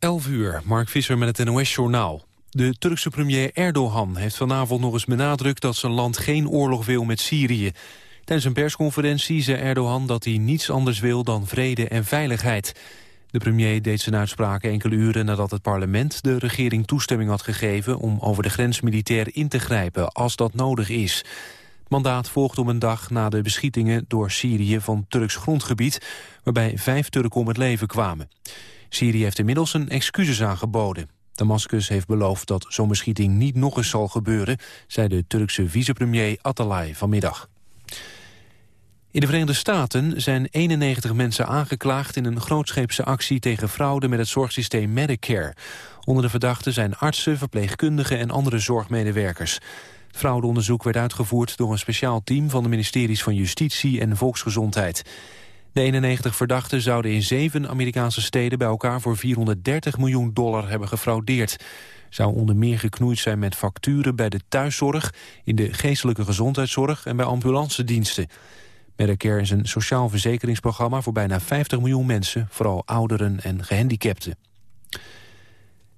11 uur, Mark Visser met het NOS-journaal. De Turkse premier Erdogan heeft vanavond nog eens benadrukt... dat zijn land geen oorlog wil met Syrië. Tijdens een persconferentie zei Erdogan dat hij niets anders wil... dan vrede en veiligheid. De premier deed zijn uitspraken enkele uren nadat het parlement... de regering toestemming had gegeven om over de grens militair in te grijpen... als dat nodig is. Het mandaat volgt om een dag na de beschietingen door Syrië van Turks grondgebied... waarbij vijf Turken om het leven kwamen. Syrië heeft inmiddels een excuses aangeboden. Damascus heeft beloofd dat zo'n beschieting niet nog eens zal gebeuren... zei de Turkse vicepremier Atalay vanmiddag. In de Verenigde Staten zijn 91 mensen aangeklaagd... in een grootscheepse actie tegen fraude met het zorgsysteem Medicare. Onder de verdachten zijn artsen, verpleegkundigen en andere zorgmedewerkers. Het fraudeonderzoek werd uitgevoerd door een speciaal team... van de ministeries van Justitie en Volksgezondheid. De 91 verdachten zouden in zeven Amerikaanse steden bij elkaar voor 430 miljoen dollar hebben gefraudeerd. Zou onder meer geknoeid zijn met facturen bij de thuiszorg, in de geestelijke gezondheidszorg en bij ambulancediensten. Medicare is een sociaal verzekeringsprogramma voor bijna 50 miljoen mensen, vooral ouderen en gehandicapten.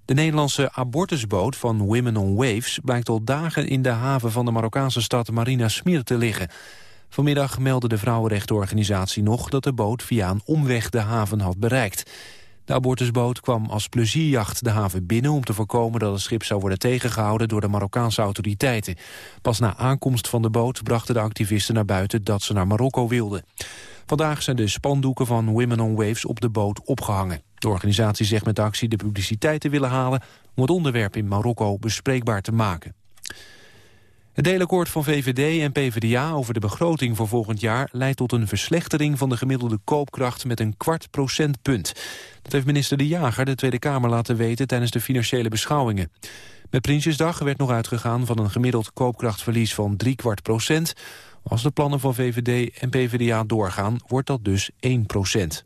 De Nederlandse abortusboot van Women on Waves blijkt al dagen in de haven van de Marokkaanse stad Marina Smir te liggen. Vanmiddag meldde de vrouwenrechtenorganisatie nog dat de boot via een omweg de haven had bereikt. De abortusboot kwam als plezierjacht de haven binnen om te voorkomen dat het schip zou worden tegengehouden door de Marokkaanse autoriteiten. Pas na aankomst van de boot brachten de activisten naar buiten dat ze naar Marokko wilden. Vandaag zijn de spandoeken van Women on Waves op de boot opgehangen. De organisatie zegt met de actie de publiciteit te willen halen om het onderwerp in Marokko bespreekbaar te maken. Het deelakkoord van VVD en PvdA over de begroting voor volgend jaar... leidt tot een verslechtering van de gemiddelde koopkracht met een kwart procentpunt. Dat heeft minister De Jager de Tweede Kamer laten weten tijdens de financiële beschouwingen. Met Prinsjesdag werd nog uitgegaan van een gemiddeld koopkrachtverlies van drie kwart procent. Als de plannen van VVD en PvdA doorgaan, wordt dat dus 1 procent.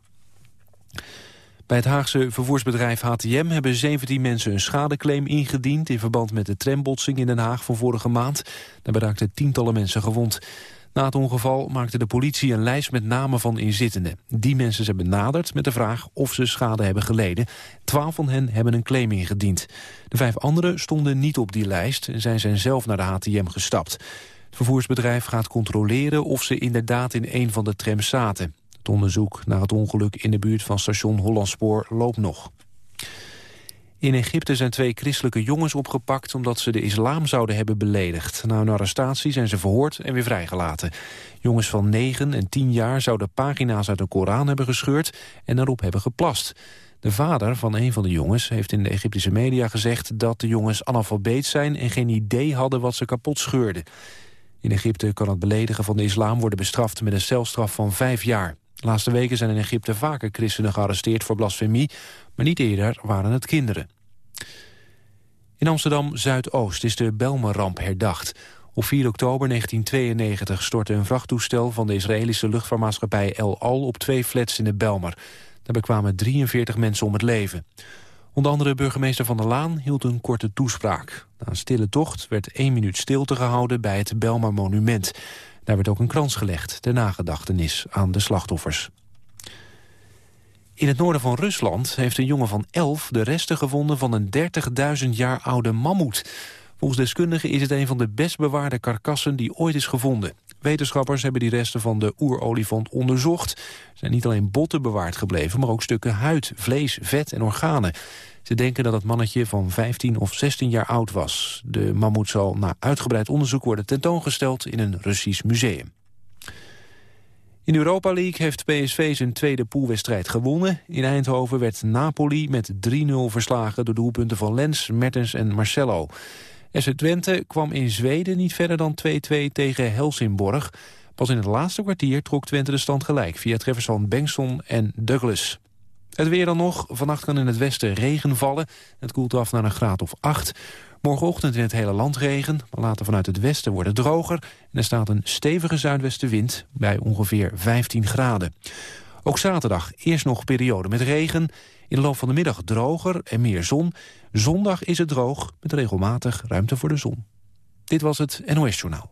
Bij het Haagse vervoersbedrijf HTM hebben 17 mensen een schadeclaim ingediend... in verband met de trambotsing in Den Haag van vorige maand. Daarbij raakten tientallen mensen gewond. Na het ongeval maakte de politie een lijst met namen van inzittenden. Die mensen zijn benaderd met de vraag of ze schade hebben geleden. Twaalf van hen hebben een claim ingediend. De vijf anderen stonden niet op die lijst en zijn zijn zelf naar de HTM gestapt. Het vervoersbedrijf gaat controleren of ze inderdaad in een van de trams zaten. Onderzoek naar het ongeluk in de buurt van station Hollandspoor loopt nog. In Egypte zijn twee christelijke jongens opgepakt... omdat ze de islam zouden hebben beledigd. Na een arrestatie zijn ze verhoord en weer vrijgelaten. Jongens van 9 en 10 jaar zouden pagina's uit de Koran hebben gescheurd... en erop hebben geplast. De vader van een van de jongens heeft in de Egyptische media gezegd... dat de jongens analfabeet zijn en geen idee hadden wat ze kapot scheurden. In Egypte kan het beledigen van de islam worden bestraft... met een celstraf van vijf jaar. De laatste weken zijn in Egypte vaker christenen gearresteerd voor blasfemie, maar niet eerder waren het kinderen. In Amsterdam-Zuidoost is de Belmer-ramp herdacht. Op 4 oktober 1992 stortte een vrachttoestel van de Israëlische luchtvaartmaatschappij El Al op twee flats in de Belmer. Daarbij kwamen 43 mensen om het leven. Onder andere burgemeester Van der Laan hield een korte toespraak. Na een stille tocht werd één minuut stilte gehouden bij het Belmer monument. Daar werd ook een krans gelegd ter nagedachtenis aan de slachtoffers. In het noorden van Rusland heeft een jongen van 11 de resten gevonden van een 30.000 jaar oude mammoet. Volgens deskundigen is het een van de best bewaarde karkassen die ooit is gevonden. Wetenschappers hebben die resten van de oerolifant onderzocht. Er zijn niet alleen botten bewaard gebleven, maar ook stukken huid, vlees, vet en organen. Ze denken dat het mannetje van 15 of 16 jaar oud was. De mammoet zal na uitgebreid onderzoek worden tentoongesteld in een Russisch museum. In de Europa League heeft PSV zijn tweede poolwedstrijd gewonnen. In Eindhoven werd Napoli met 3-0 verslagen door doelpunten van Lens, Mertens en Marcelo. FC Twente kwam in Zweden niet verder dan 2-2 tegen Helsingborg. Pas in het laatste kwartier trok Twente de stand gelijk... via treffers van Bengtson en Douglas. Het weer dan nog. Vannacht kan in het westen regen vallen. Het koelt af naar een graad of 8. Morgenochtend in het hele land regen. Maar later vanuit het westen wordt het droger. En er staat een stevige zuidwestenwind bij ongeveer 15 graden. Ook zaterdag eerst nog periode met regen. In de loop van de middag droger en meer zon. Zondag is het droog met regelmatig ruimte voor de zon. Dit was het NOS Journaal.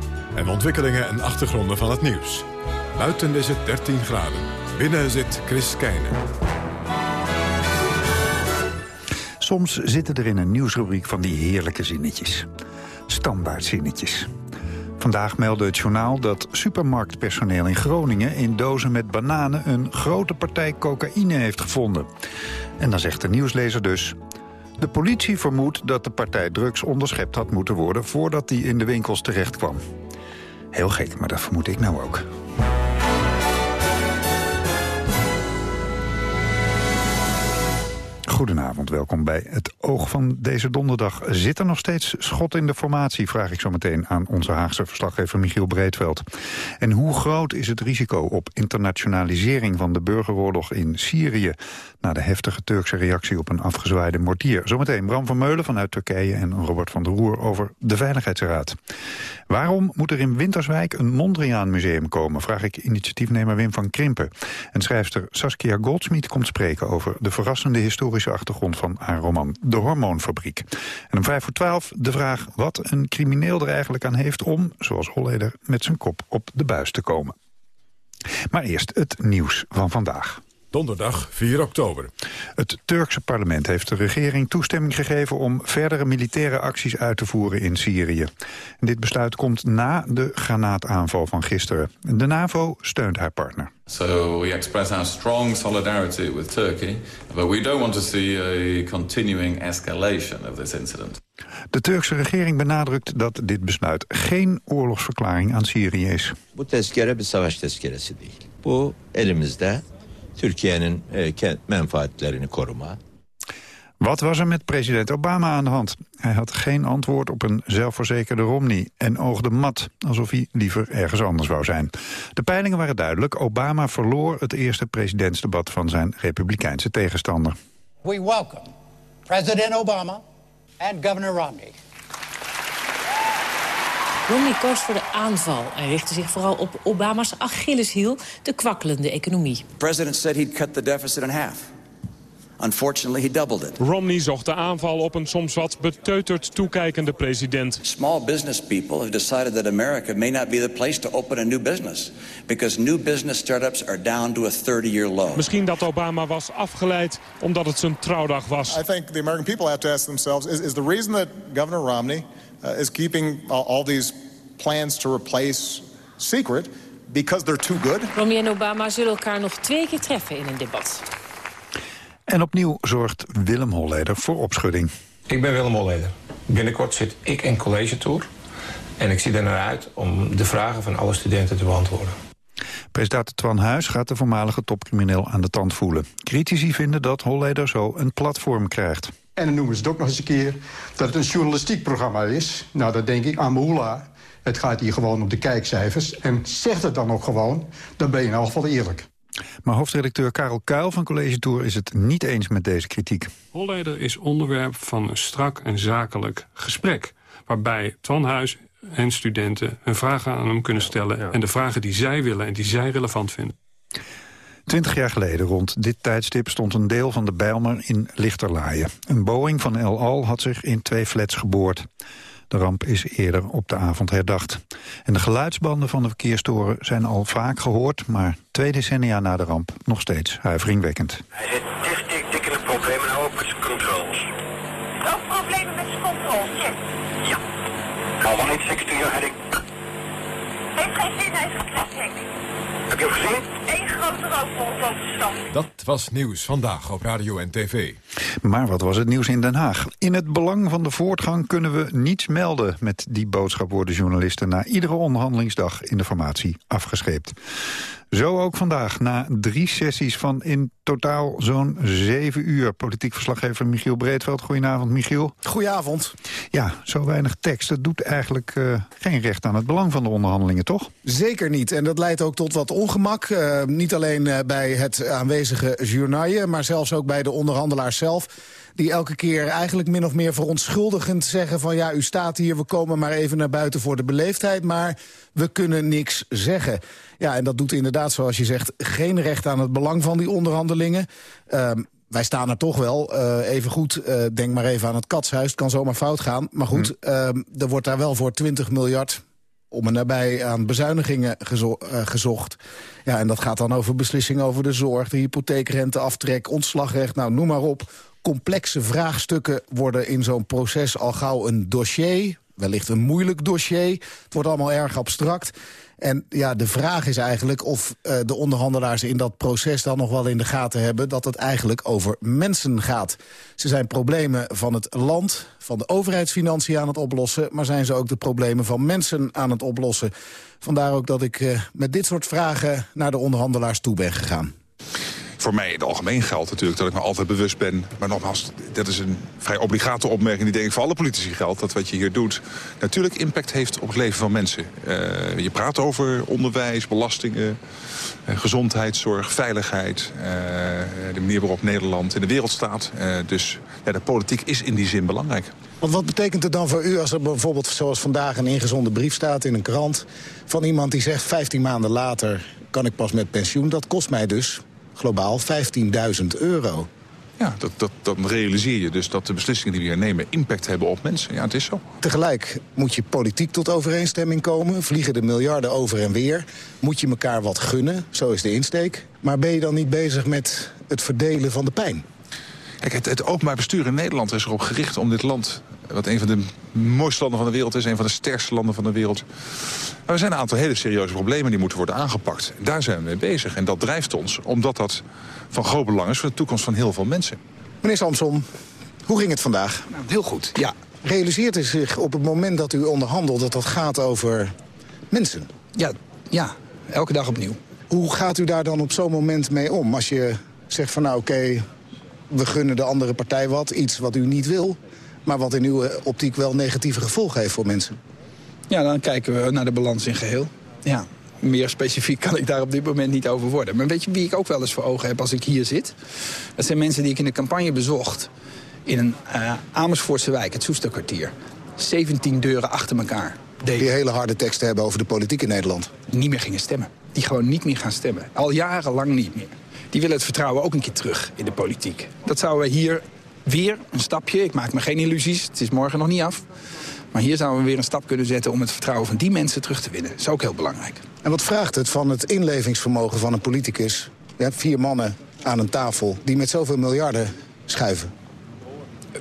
En ontwikkelingen en achtergronden van het nieuws. Buiten is het 13 graden. Binnen zit Chris Keijnen. Soms zitten er in een nieuwsrubriek van die heerlijke zinnetjes. Standaardzinnetjes. Vandaag meldde het journaal dat supermarktpersoneel in Groningen... in dozen met bananen een grote partij cocaïne heeft gevonden. En dan zegt de nieuwslezer dus... De politie vermoedt dat de partij drugs onderschept had moeten worden... voordat die in de winkels terecht kwam. Heel gek, maar dat vermoed ik nou ook. Goedenavond, welkom bij het oog van deze donderdag. Zit er nog steeds schot in de formatie, vraag ik zo meteen aan onze Haagse verslaggever Michiel Breedveld. En hoe groot is het risico op internationalisering van de burgeroorlog in Syrië... na de heftige Turkse reactie op een afgezwaaide mortier? Zometeen Bram van Meulen vanuit Turkije en Robert van der Roer over de Veiligheidsraad. Waarom moet er in Winterswijk een Mondriaan-museum komen, vraag ik initiatiefnemer Wim van Krimpen. En schrijfster Saskia Goldsmith komt spreken over de verrassende historische achtergrond van haar roman De Hormoonfabriek. En om vijf voor twaalf de vraag wat een crimineel er eigenlijk aan heeft om, zoals Holleder, met zijn kop op de buis te komen. Maar eerst het nieuws van vandaag. Donderdag 4 oktober. Het Turkse parlement heeft de regering toestemming gegeven om verdere militaire acties uit te voeren in Syrië. En dit besluit komt na de granaataanval van gisteren. De NAVO steunt haar partner. So we express our strong solidarity with Turkey, but we don't want to see a continuing escalation of this incident. De Turkse regering benadrukt dat dit besluit geen oorlogsverklaring aan Syrië is. Bu tezkere bir savaş tezkeresi değil. Bu elimizde Türkiye'nin e, menfaatlerini koruma. Wat was er met president Obama aan de hand? Hij had geen antwoord op een zelfverzekerde Romney en oogde mat, alsof hij liever ergens anders wou zijn. De peilingen waren duidelijk. Obama verloor het eerste presidentsdebat van zijn republikeinse tegenstander. We welcome President Obama and Governor Romney. Romney koos voor de aanval en richtte zich vooral op Obama's Achilleshiel, de kwakkelende economie. The president said he'd cut the deficit in half. Unfortunately, he doubled it. Romney zocht de aanval op een soms wat beteuterd toekijkende president. Small business people have decided that America may not be the place to open a new business because new business startups are down to a 30-year low. Misschien dat Obama was afgeleid omdat het zijn trouwdag was. I think the American people have to ask themselves is, is the reason that Governor Romney uh, is keeping all, all these plans to replace secret because they're too good? Romney en Obama zullen elkaar nog twee keer treffen in een debat. En opnieuw zorgt Willem Holleder voor opschudding. Ik ben Willem Holleder. Binnenkort zit ik in college tour. En ik zie er naar uit om de vragen van alle studenten te beantwoorden. Presentator Twan Huis gaat de voormalige topcrimineel aan de tand voelen. Critici vinden dat Holleder zo een platform krijgt. En dan noemen ze het ook nog eens een keer dat het een journalistiek programma is. Nou, dat denk ik aan Moula. Het gaat hier gewoon om de kijkcijfers. En zeg het dan ook gewoon, dan ben je in elk geval eerlijk. Maar hoofdredacteur Karel Kuil van College Tour is het niet eens met deze kritiek. Holleder is onderwerp van een strak en zakelijk gesprek... waarbij Twan Huis en studenten hun vragen aan hem kunnen stellen... en de vragen die zij willen en die zij relevant vinden. Twintig jaar geleden rond dit tijdstip stond een deel van de Bijlmer in Lichterlaaien. Een Boeing van El Al had zich in twee flats geboord. De ramp is eerder op de avond herdacht. En de geluidsbanden van de verkeerstoren zijn al vaak gehoord... maar twee decennia na de ramp nog steeds huiveringwekkend. Hij zit dicht dikke problemen nou ook met zijn controls. Ook problemen met zijn controls, yes. Ja. Al one eight six to your heading. Heeft geen zin, hij is geklapt, Henk. Heb je hem gezien? Eén grote rookbol op de stad. Dat was nieuws vandaag op Radio en TV. Maar wat was het nieuws in Den Haag? In het belang van de voortgang kunnen we niets melden. Met die boodschap worden journalisten na iedere onderhandelingsdag in de formatie afgescheept. Zo ook vandaag, na drie sessies van in totaal zo'n zeven uur. Politiek verslaggever Michiel Breedveld. Goedenavond, Michiel. Goedenavond. Ja, zo weinig tekst. Dat doet eigenlijk uh, geen recht aan het belang van de onderhandelingen, toch? Zeker niet. En dat leidt ook tot wat ongemak. Uh, niet alleen uh, bij het aanwezige journaille, maar zelfs ook bij de onderhandelaars zelf die elke keer eigenlijk min of meer verontschuldigend zeggen van... ja, u staat hier, we komen maar even naar buiten voor de beleefdheid... maar we kunnen niks zeggen. Ja, en dat doet inderdaad, zoals je zegt, geen recht aan het belang van die onderhandelingen. Um, wij staan er toch wel. Uh, even goed, uh, denk maar even aan het katshuis. Het kan zomaar fout gaan. Maar goed, hmm. uh, er wordt daar wel voor 20 miljard om en nabij aan bezuinigingen gezo uh, gezocht. Ja, en dat gaat dan over beslissingen over de zorg, de hypotheekrenteaftrek, ontslagrecht, nou noem maar op complexe vraagstukken worden in zo'n proces al gauw een dossier. Wellicht een moeilijk dossier. Het wordt allemaal erg abstract. En ja, de vraag is eigenlijk of uh, de onderhandelaars in dat proces dan nog wel in de gaten hebben... dat het eigenlijk over mensen gaat. Ze zijn problemen van het land, van de overheidsfinanciën aan het oplossen... maar zijn ze ook de problemen van mensen aan het oplossen. Vandaar ook dat ik uh, met dit soort vragen naar de onderhandelaars toe ben gegaan voor mij in het algemeen geldt natuurlijk dat ik me altijd bewust ben. Maar nogmaals, dat is een vrij obligate opmerking die denk ik voor alle politici geldt. Dat wat je hier doet natuurlijk impact heeft op het leven van mensen. Uh, je praat over onderwijs, belastingen, uh, gezondheidszorg, veiligheid. Uh, de manier waarop Nederland in de wereld staat. dus ja, de politiek is in die zin belangrijk. Want wat betekent het dan voor u als er bijvoorbeeld zoals vandaag een ingezonde brief staat in een krant... van iemand die zegt 15 maanden later kan ik pas met pensioen. Dat kost mij dus globaal 15.000 euro. Ja, dat, dat, dan realiseer je dus dat de beslissingen die we hier nemen impact hebben op mensen. Ja, het is zo. Tegelijk moet je politiek tot overeenstemming komen. Vliegen de miljarden over en weer. Moet je elkaar wat gunnen, zo is de insteek. Maar ben je dan niet bezig met het verdelen van de pijn? Kijk, het, het openbaar bestuur in Nederland is erop gericht om dit land... wat een van de mooiste landen van de wereld is, een van de sterkste landen van de wereld... Maar er zijn een aantal hele serieuze problemen die moeten worden aangepakt. Daar zijn we mee bezig en dat drijft ons, omdat dat van groot belang is... voor de toekomst van heel veel mensen. Meneer Samson, hoe ging het vandaag? Nou, heel goed, ja. Realiseert u zich op het moment dat u onderhandelt dat dat gaat over mensen? Ja, ja, elke dag opnieuw. Hoe gaat u daar dan op zo'n moment mee om? Als je zegt van nou oké, okay, we gunnen de andere partij wat, iets wat u niet wil... maar wat in uw optiek wel negatieve gevolgen heeft voor mensen. Ja, dan kijken we naar de balans in geheel. Ja, meer specifiek kan ik daar op dit moment niet over worden. Maar weet je wie ik ook wel eens voor ogen heb als ik hier zit? Dat zijn mensen die ik in de campagne bezocht... in een uh, Amersfoortse wijk, het Soesterkwartier. 17 deuren achter elkaar. Die hele harde teksten hebben over de politiek in Nederland. Niet meer gingen stemmen. Die gewoon niet meer gaan stemmen. Al jarenlang niet meer. Die willen het vertrouwen ook een keer terug in de politiek. Dat zouden we hier weer een stapje, ik maak me geen illusies, het is morgen nog niet af... Maar hier zouden we weer een stap kunnen zetten om het vertrouwen van die mensen terug te winnen. Dat is ook heel belangrijk. En wat vraagt het van het inlevingsvermogen van een politicus? Je hebt vier mannen aan een tafel die met zoveel miljarden schuiven.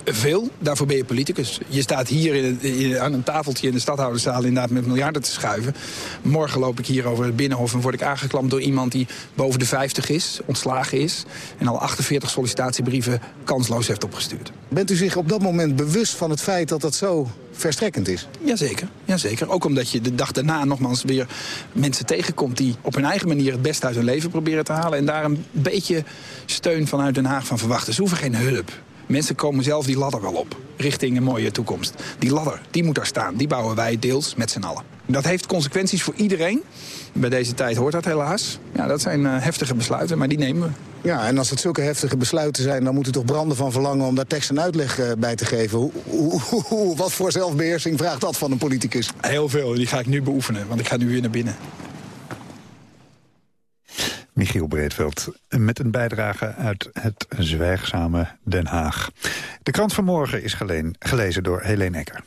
Veel, daarvoor ben je politicus. Je staat hier in, in, aan een tafeltje in de stadhouderszaal inderdaad met miljarden te schuiven. Morgen loop ik hier over het Binnenhof en word ik aangeklampt door iemand die boven de 50 is, ontslagen is... en al 48 sollicitatiebrieven kansloos heeft opgestuurd. Bent u zich op dat moment bewust van het feit dat dat zo verstrekkend is? Jazeker, jazeker. Ook omdat je de dag daarna nogmaals weer mensen tegenkomt... die op hun eigen manier het beste uit hun leven proberen te halen... en daar een beetje steun vanuit Den Haag van verwachten. Ze hoeven geen hulp. Mensen komen zelf die ladder wel op, richting een mooie toekomst. Die ladder, die moet daar staan. Die bouwen wij deels met z'n allen. Dat heeft consequenties voor iedereen. Bij deze tijd hoort dat helaas. Ja, dat zijn uh, heftige besluiten, maar die nemen we. Ja, en als het zulke heftige besluiten zijn... dan moet u toch branden van verlangen om daar tekst en uitleg uh, bij te geven. Hoe, hoe, hoe, wat voor zelfbeheersing vraagt dat van een politicus? Heel veel, die ga ik nu beoefenen, want ik ga nu weer naar binnen. Michiel Breedveld met een bijdrage uit het zwijgzame Den Haag. De krant van morgen is gelezen door Helene Ecker.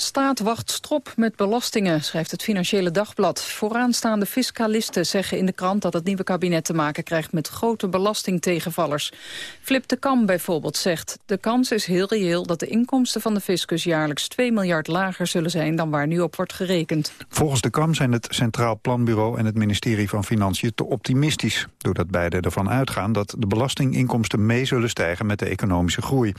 Staat wacht strop met belastingen, schrijft het Financiële Dagblad. Vooraanstaande fiscalisten zeggen in de krant dat het nieuwe kabinet te maken krijgt met grote belastingtegenvallers. Flip de Kam bijvoorbeeld zegt, de kans is heel reëel dat de inkomsten van de fiscus jaarlijks 2 miljard lager zullen zijn dan waar nu op wordt gerekend. Volgens de Kam zijn het Centraal Planbureau en het ministerie van Financiën te optimistisch, doordat beide ervan uitgaan dat de belastinginkomsten mee zullen stijgen met de economische groei.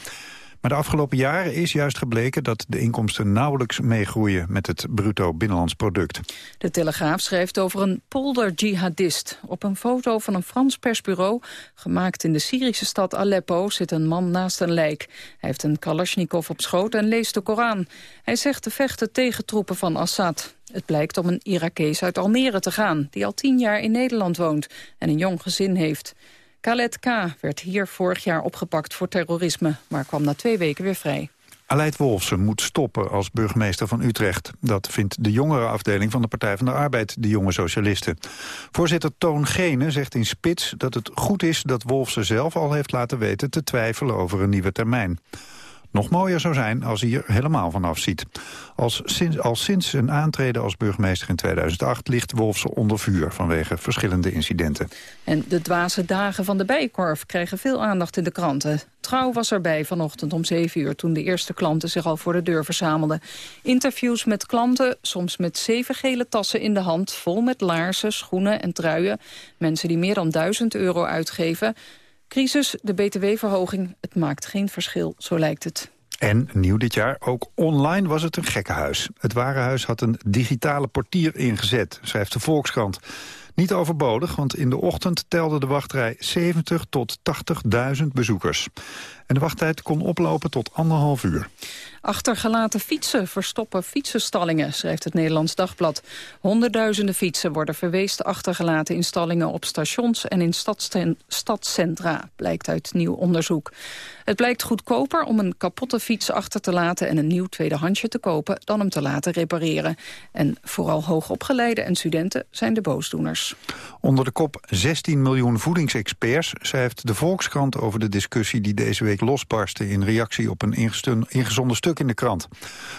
Maar de afgelopen jaren is juist gebleken dat de inkomsten nauwelijks meegroeien met het bruto binnenlands product. De Telegraaf schrijft over een polder-jihadist. Op een foto van een Frans persbureau, gemaakt in de Syrische stad Aleppo, zit een man naast een lijk. Hij heeft een Kalashnikov op schoot en leest de Koran. Hij zegt te vechten tegen troepen van Assad. Het blijkt om een Irakees uit Almere te gaan... die al tien jaar in Nederland woont en een jong gezin heeft. Khaled K. werd hier vorig jaar opgepakt voor terrorisme... maar kwam na twee weken weer vrij. Aleid Wolfsen moet stoppen als burgemeester van Utrecht. Dat vindt de jongerenafdeling van de Partij van de Arbeid, de jonge socialisten. Voorzitter Toon Gene zegt in Spits dat het goed is dat Wolfsen zelf al heeft laten weten te twijfelen over een nieuwe termijn. Nog mooier zou zijn als hij er helemaal van afziet. Als sinds, al sinds een aantreden als burgemeester in 2008 ligt Wolfsen onder vuur vanwege verschillende incidenten. En de dwaze dagen van de Bijenkorf krijgen veel aandacht in de kranten. Trouw was erbij vanochtend om 7 uur toen de eerste klanten zich al voor de deur verzamelden. Interviews met klanten, soms met zeven gele tassen in de hand, vol met laarzen, schoenen en truien. Mensen die meer dan 1000 euro uitgeven. Crisis, de btw-verhoging, het maakt geen verschil, zo lijkt het. En nieuw dit jaar, ook online was het een gekkenhuis. Het Warenhuis had een digitale portier ingezet, schrijft de Volkskrant. Niet overbodig, want in de ochtend telde de wachtrij 70 tot 80.000 bezoekers. En de wachttijd kon oplopen tot anderhalf uur. Achtergelaten fietsen verstoppen fietsenstallingen, schrijft het Nederlands Dagblad. Honderdduizenden fietsen worden verweest achtergelaten in stallingen op stations en in stadscentra, blijkt uit nieuw onderzoek. Het blijkt goedkoper om een kapotte fiets achter te laten en een nieuw tweedehandsje te kopen dan hem te laten repareren. En vooral hoogopgeleiden en studenten zijn de boosdoeners. Onder de kop 16 miljoen voedingsexperts schrijft de Volkskrant over de discussie die deze week losbarstte in reactie op een ingezonden stuk in de krant.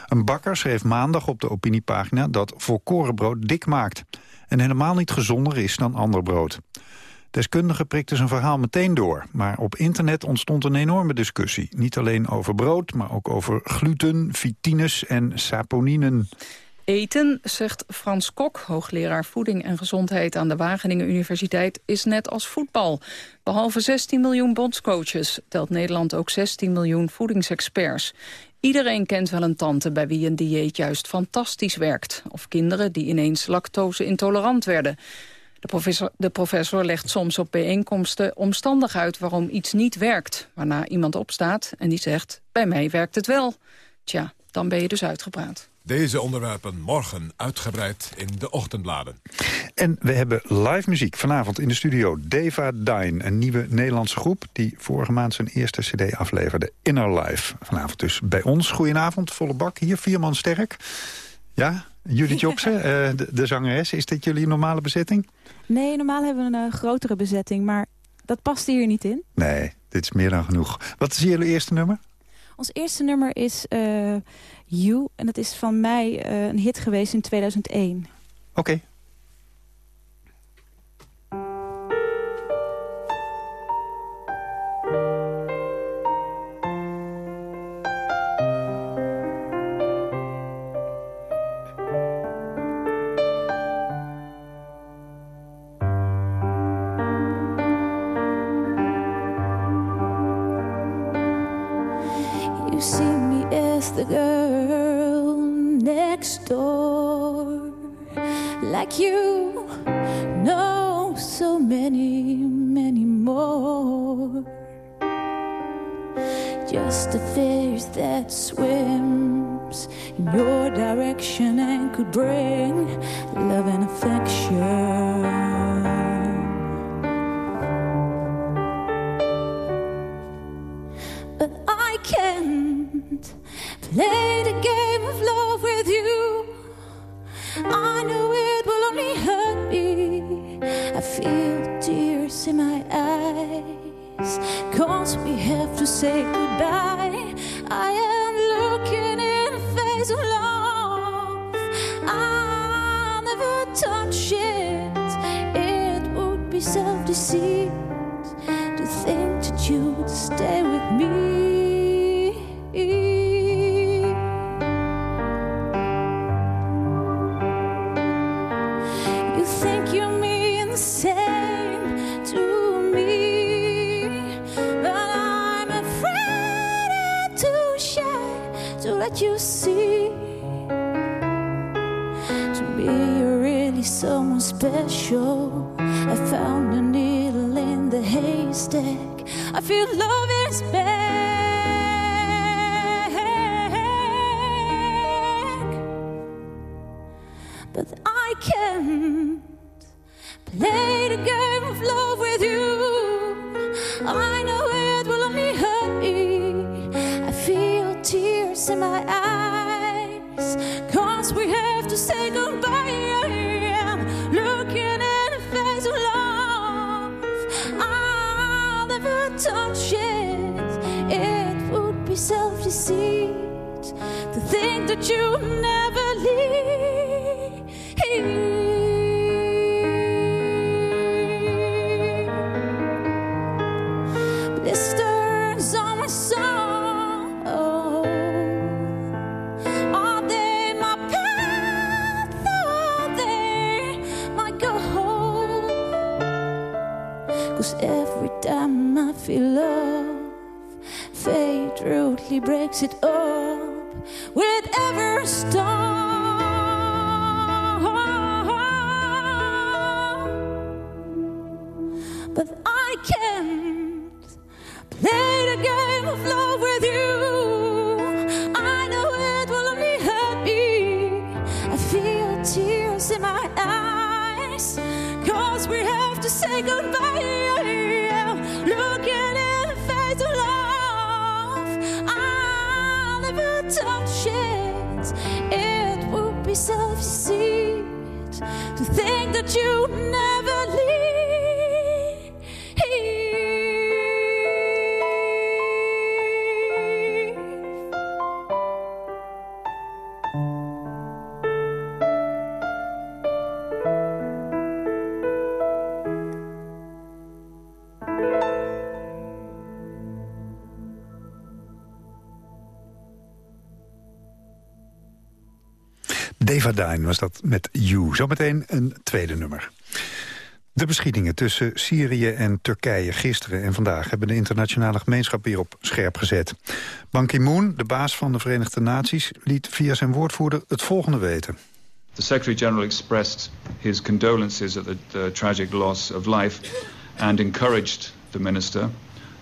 Een bakker schreef maandag op de opiniepagina dat volkorenbrood dik maakt en helemaal niet gezonder is dan ander brood. Deskundigen prikten zijn verhaal meteen door. Maar op internet ontstond een enorme discussie. Niet alleen over brood, maar ook over gluten, fitines en saponinen. Eten, zegt Frans Kok, hoogleraar voeding en gezondheid aan de Wageningen Universiteit, is net als voetbal. Behalve 16 miljoen bondscoaches telt Nederland ook 16 miljoen voedingsexperts. Iedereen kent wel een tante bij wie een dieet juist fantastisch werkt. Of kinderen die ineens lactose-intolerant werden. De professor, de professor legt soms op bijeenkomsten omstandig uit waarom iets niet werkt. Waarna iemand opstaat en die zegt, bij mij werkt het wel. Tja, dan ben je dus uitgepraat. Deze onderwerpen morgen uitgebreid in de ochtendbladen. En we hebben live muziek vanavond in de studio. Deva Dine, een nieuwe Nederlandse groep... die vorige maand zijn eerste cd afleverde, Inner Life. Vanavond dus bij ons. Goedenavond, volle bak hier, vier man sterk. Ja, Judith Joksen, uh, de, de zangeres. Is dit jullie normale bezetting? Nee, normaal hebben we een uh, grotere bezetting, maar dat past hier niet in. Nee, dit is meer dan genoeg. Wat is jullie eerste nummer? Ons eerste nummer is uh, You. En dat is van mij uh, een hit geweest in 2001. Oké. Say goodbye. Cause every time I feel love, fate rudely breaks it up with every storm. To think that you Was dat met You. Zometeen een tweede nummer. De beschietingen tussen Syrië en Turkije gisteren en vandaag... hebben de internationale gemeenschap weer op scherp gezet. Ban Ki-moon, de baas van de Verenigde Naties... liet via zijn woordvoerder het volgende weten. The Secretary General expressed his condolences at the, tragic loss of life and encouraged the minister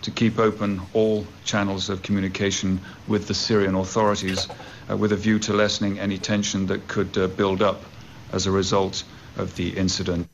to keep open all channels of communication with the Syrian authorities with a view to lessening any tension that could uh, build up as a result of the incident.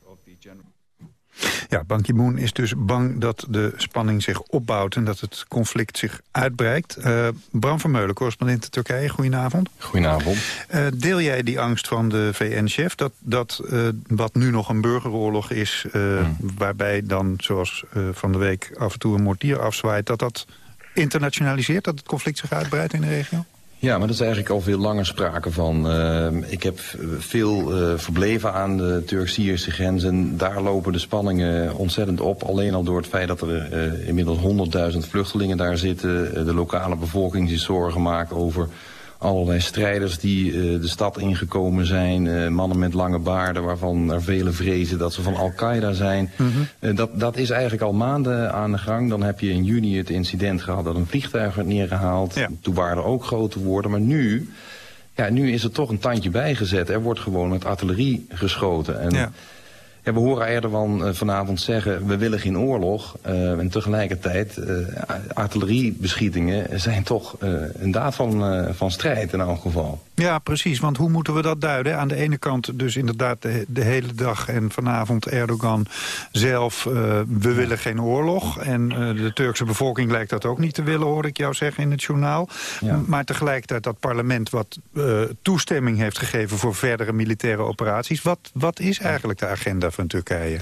Ja, Ban Ki-moon is dus bang dat de spanning zich opbouwt... en dat het conflict zich uitbreidt. Uh, Bram Vermeulen, correspondent in Turkije, goedenavond. Goedenavond. Uh, deel jij die angst van de VN-chef dat, dat uh, wat nu nog een burgeroorlog is... Hmm. waarbij dan, zoals van de week, af en toe een mortier afzwaait... dat dat internationaliseert, dat het conflict zich uitbreidt in de regio? Ja, maar dat is eigenlijk al veel langer sprake van. Uh, ik heb veel uh, verbleven aan de Turk-Syrische grens en daar lopen de spanningen ontzettend op. Alleen al door het feit dat er uh, inmiddels 100.000 vluchtelingen daar zitten. de lokale bevolking zich zorgen maakt over allerlei strijders die uh, de stad ingekomen zijn. Uh, mannen met lange baarden waarvan er vele vrezen dat ze van Al-Qaeda zijn. Mm -hmm. uh, dat, dat is eigenlijk al maanden aan de gang. Dan heb je in juni het incident gehad dat een vliegtuig werd neergehaald. Ja. Toen waren er ook grote woorden. Maar nu, ja, nu is er toch een tandje bijgezet. Er wordt gewoon met artillerie geschoten. En ja. Ja, we horen Erdogan uh, vanavond zeggen, we willen geen oorlog. Uh, en tegelijkertijd, uh, artilleriebeschietingen zijn toch een daad van, van strijd in elk geval. Ja, precies. Want hoe moeten we dat duiden? Aan de ene kant dus inderdaad de, de hele dag en vanavond Erdogan zelf... we willen geen oorlog. En de Turkse bevolking lijkt dat ook niet te willen, hoor ik jou zeggen in het journaal. Ja. Maar tegelijkertijd dat parlement wat toestemming heeft gegeven... voor verdere militaire operaties. Wat, wat is eigenlijk de agenda van Turkije?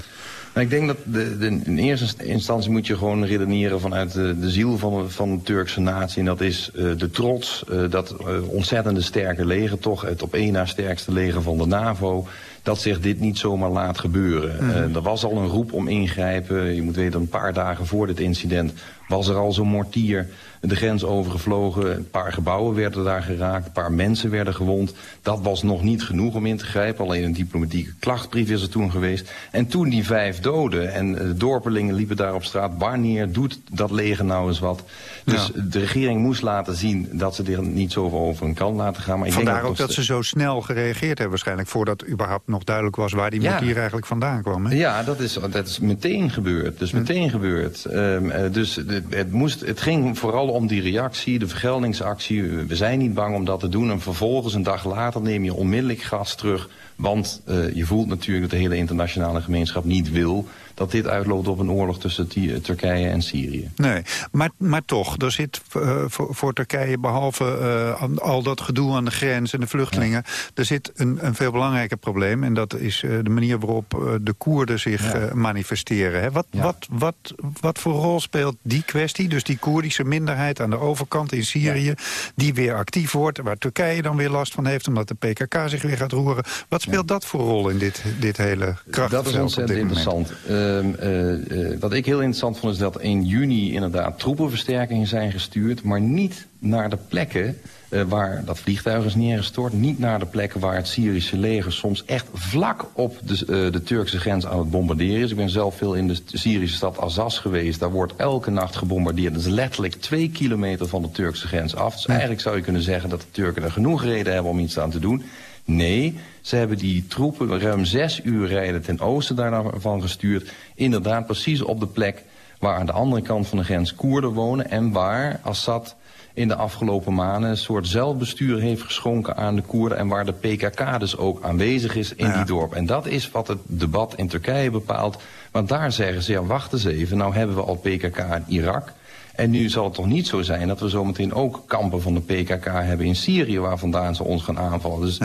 Nou, ik denk dat de, de, in eerste instantie moet je gewoon redeneren vanuit de, de ziel van, van de Turkse natie. En dat is uh, de trots, uh, dat uh, ontzettende sterke leger, toch het op één na sterkste leger van de NAVO. dat zich dit niet zomaar laat gebeuren. Mhm. Eh, er was al een roep om ingrijpen. Je moet weten, een paar dagen voor dit incident was er al zo'n mortier de grens overgevlogen. Een paar gebouwen werden daar geraakt, een paar mensen werden gewond. Dat was nog niet genoeg om in te grijpen. Alleen een diplomatieke klachtbrief is er toen geweest. En toen die vijf doden en eh, de dorpelingen liepen daar op straat. Wanneer doet dat leger nou eens wat? Dus de regering moest laten zien dat ze er niet zoveel over kan laten gaan. Maar ik Vandaar denk ook dat ze zo snel gereageerd hebben waarschijnlijk... voordat überhaupt nog duidelijk was waar die Ja. mortier eigenlijk vandaan kwam. Hè? Ja, dat is, dat is meteen gebeurd. Dus meteen gebeurd. Ehm, eh, dus de- het, moest, het ging vooral om die reactie, de vergeldingsactie. We zijn niet bang om dat te doen. En vervolgens, een dag later, neem je onmiddellijk gas terug. Want eh, je voelt natuurlijk dat de hele internationale gemeenschap niet wil... dat dit uitloopt op een oorlog tussen Ti- Turkije en Syrië. Nee, maar, maar toch, er zit eh, voor, voor Turkije, behalve eh, al dat gedoe aan de grens en de vluchtelingen, er zit een, een veel belangrijker probleem. En dat is eh, de manier waarop eh, de Koerden zich eh, manifesteren. Hè. Wat, wat, wat, wat voor rol speelt die kwestie, dus die Koerdische minderheid aan de overkant in Syrië, die weer actief wordt, waar Turkije dan weer last van heeft, omdat de PKK zich weer gaat roeren. Wat speelt dat voor rol in dit, dit hele krachtveld Dat is ontzettend interessant. Ehm, eh, eh, wat ik heel interessant vond is dat in juni inderdaad troepenversterkingen zijn gestuurd... maar niet naar de plekken eh, waar dat vliegtuig is neergestort... niet naar de plekken waar het Syrische leger soms echt vlak op de, de Turkse grens aan het bombarderen is. Ik ben zelf veel in de Syrische stad Azaz geweest. Daar wordt elke nacht gebombardeerd. Dat is letterlijk twee kilometer van de Turkse grens af. Dus eigenlijk zou je kunnen zeggen dat de Turken er genoeg reden hebben om iets aan te doen... Nee, ze hebben die troepen ruim zes uur rijden ten oosten daarvan gestuurd. Inderdaad precies op de plek waar aan de andere kant van de grens Koerden wonen... en waar Assad in de afgelopen maanden een soort zelfbestuur heeft geschonken aan de Koerden... en waar de PKK dus ook aanwezig is in die dorp. En dat is wat het debat in Turkije bepaalt. Want daar zeggen ze, ja wacht eens even, nou hebben we al PKK in Irak... En nu zal het toch niet zo zijn dat we zometeen ook kampen van de PKK hebben in Syrië... waar vandaan ze ons gaan aanvallen. Dus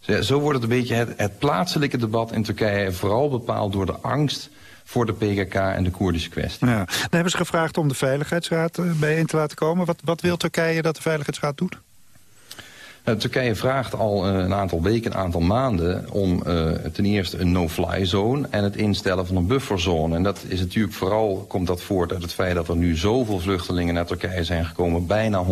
zo- zo wordt het een beetje het, het plaatselijke debat in Turkije... vooral bepaald door de angst voor de PKK en de Koerdische kwestie. Ja. Dan hebben ze gevraagd om de Veiligheidsraad eh, bijeen te laten komen. Wat, wat wil Turkije dat de Veiligheidsraad doet? Nou, Turkije vraagt al eh, een aantal weken, een aantal maanden... om eh, ten eerste een no-fly zone en het instellen van een bufferzone. En dat is natuurlijk vooral, komt dat voort uit het feit... dat er nu zoveel vluchtelingen naar Turkije zijn gekomen, bijna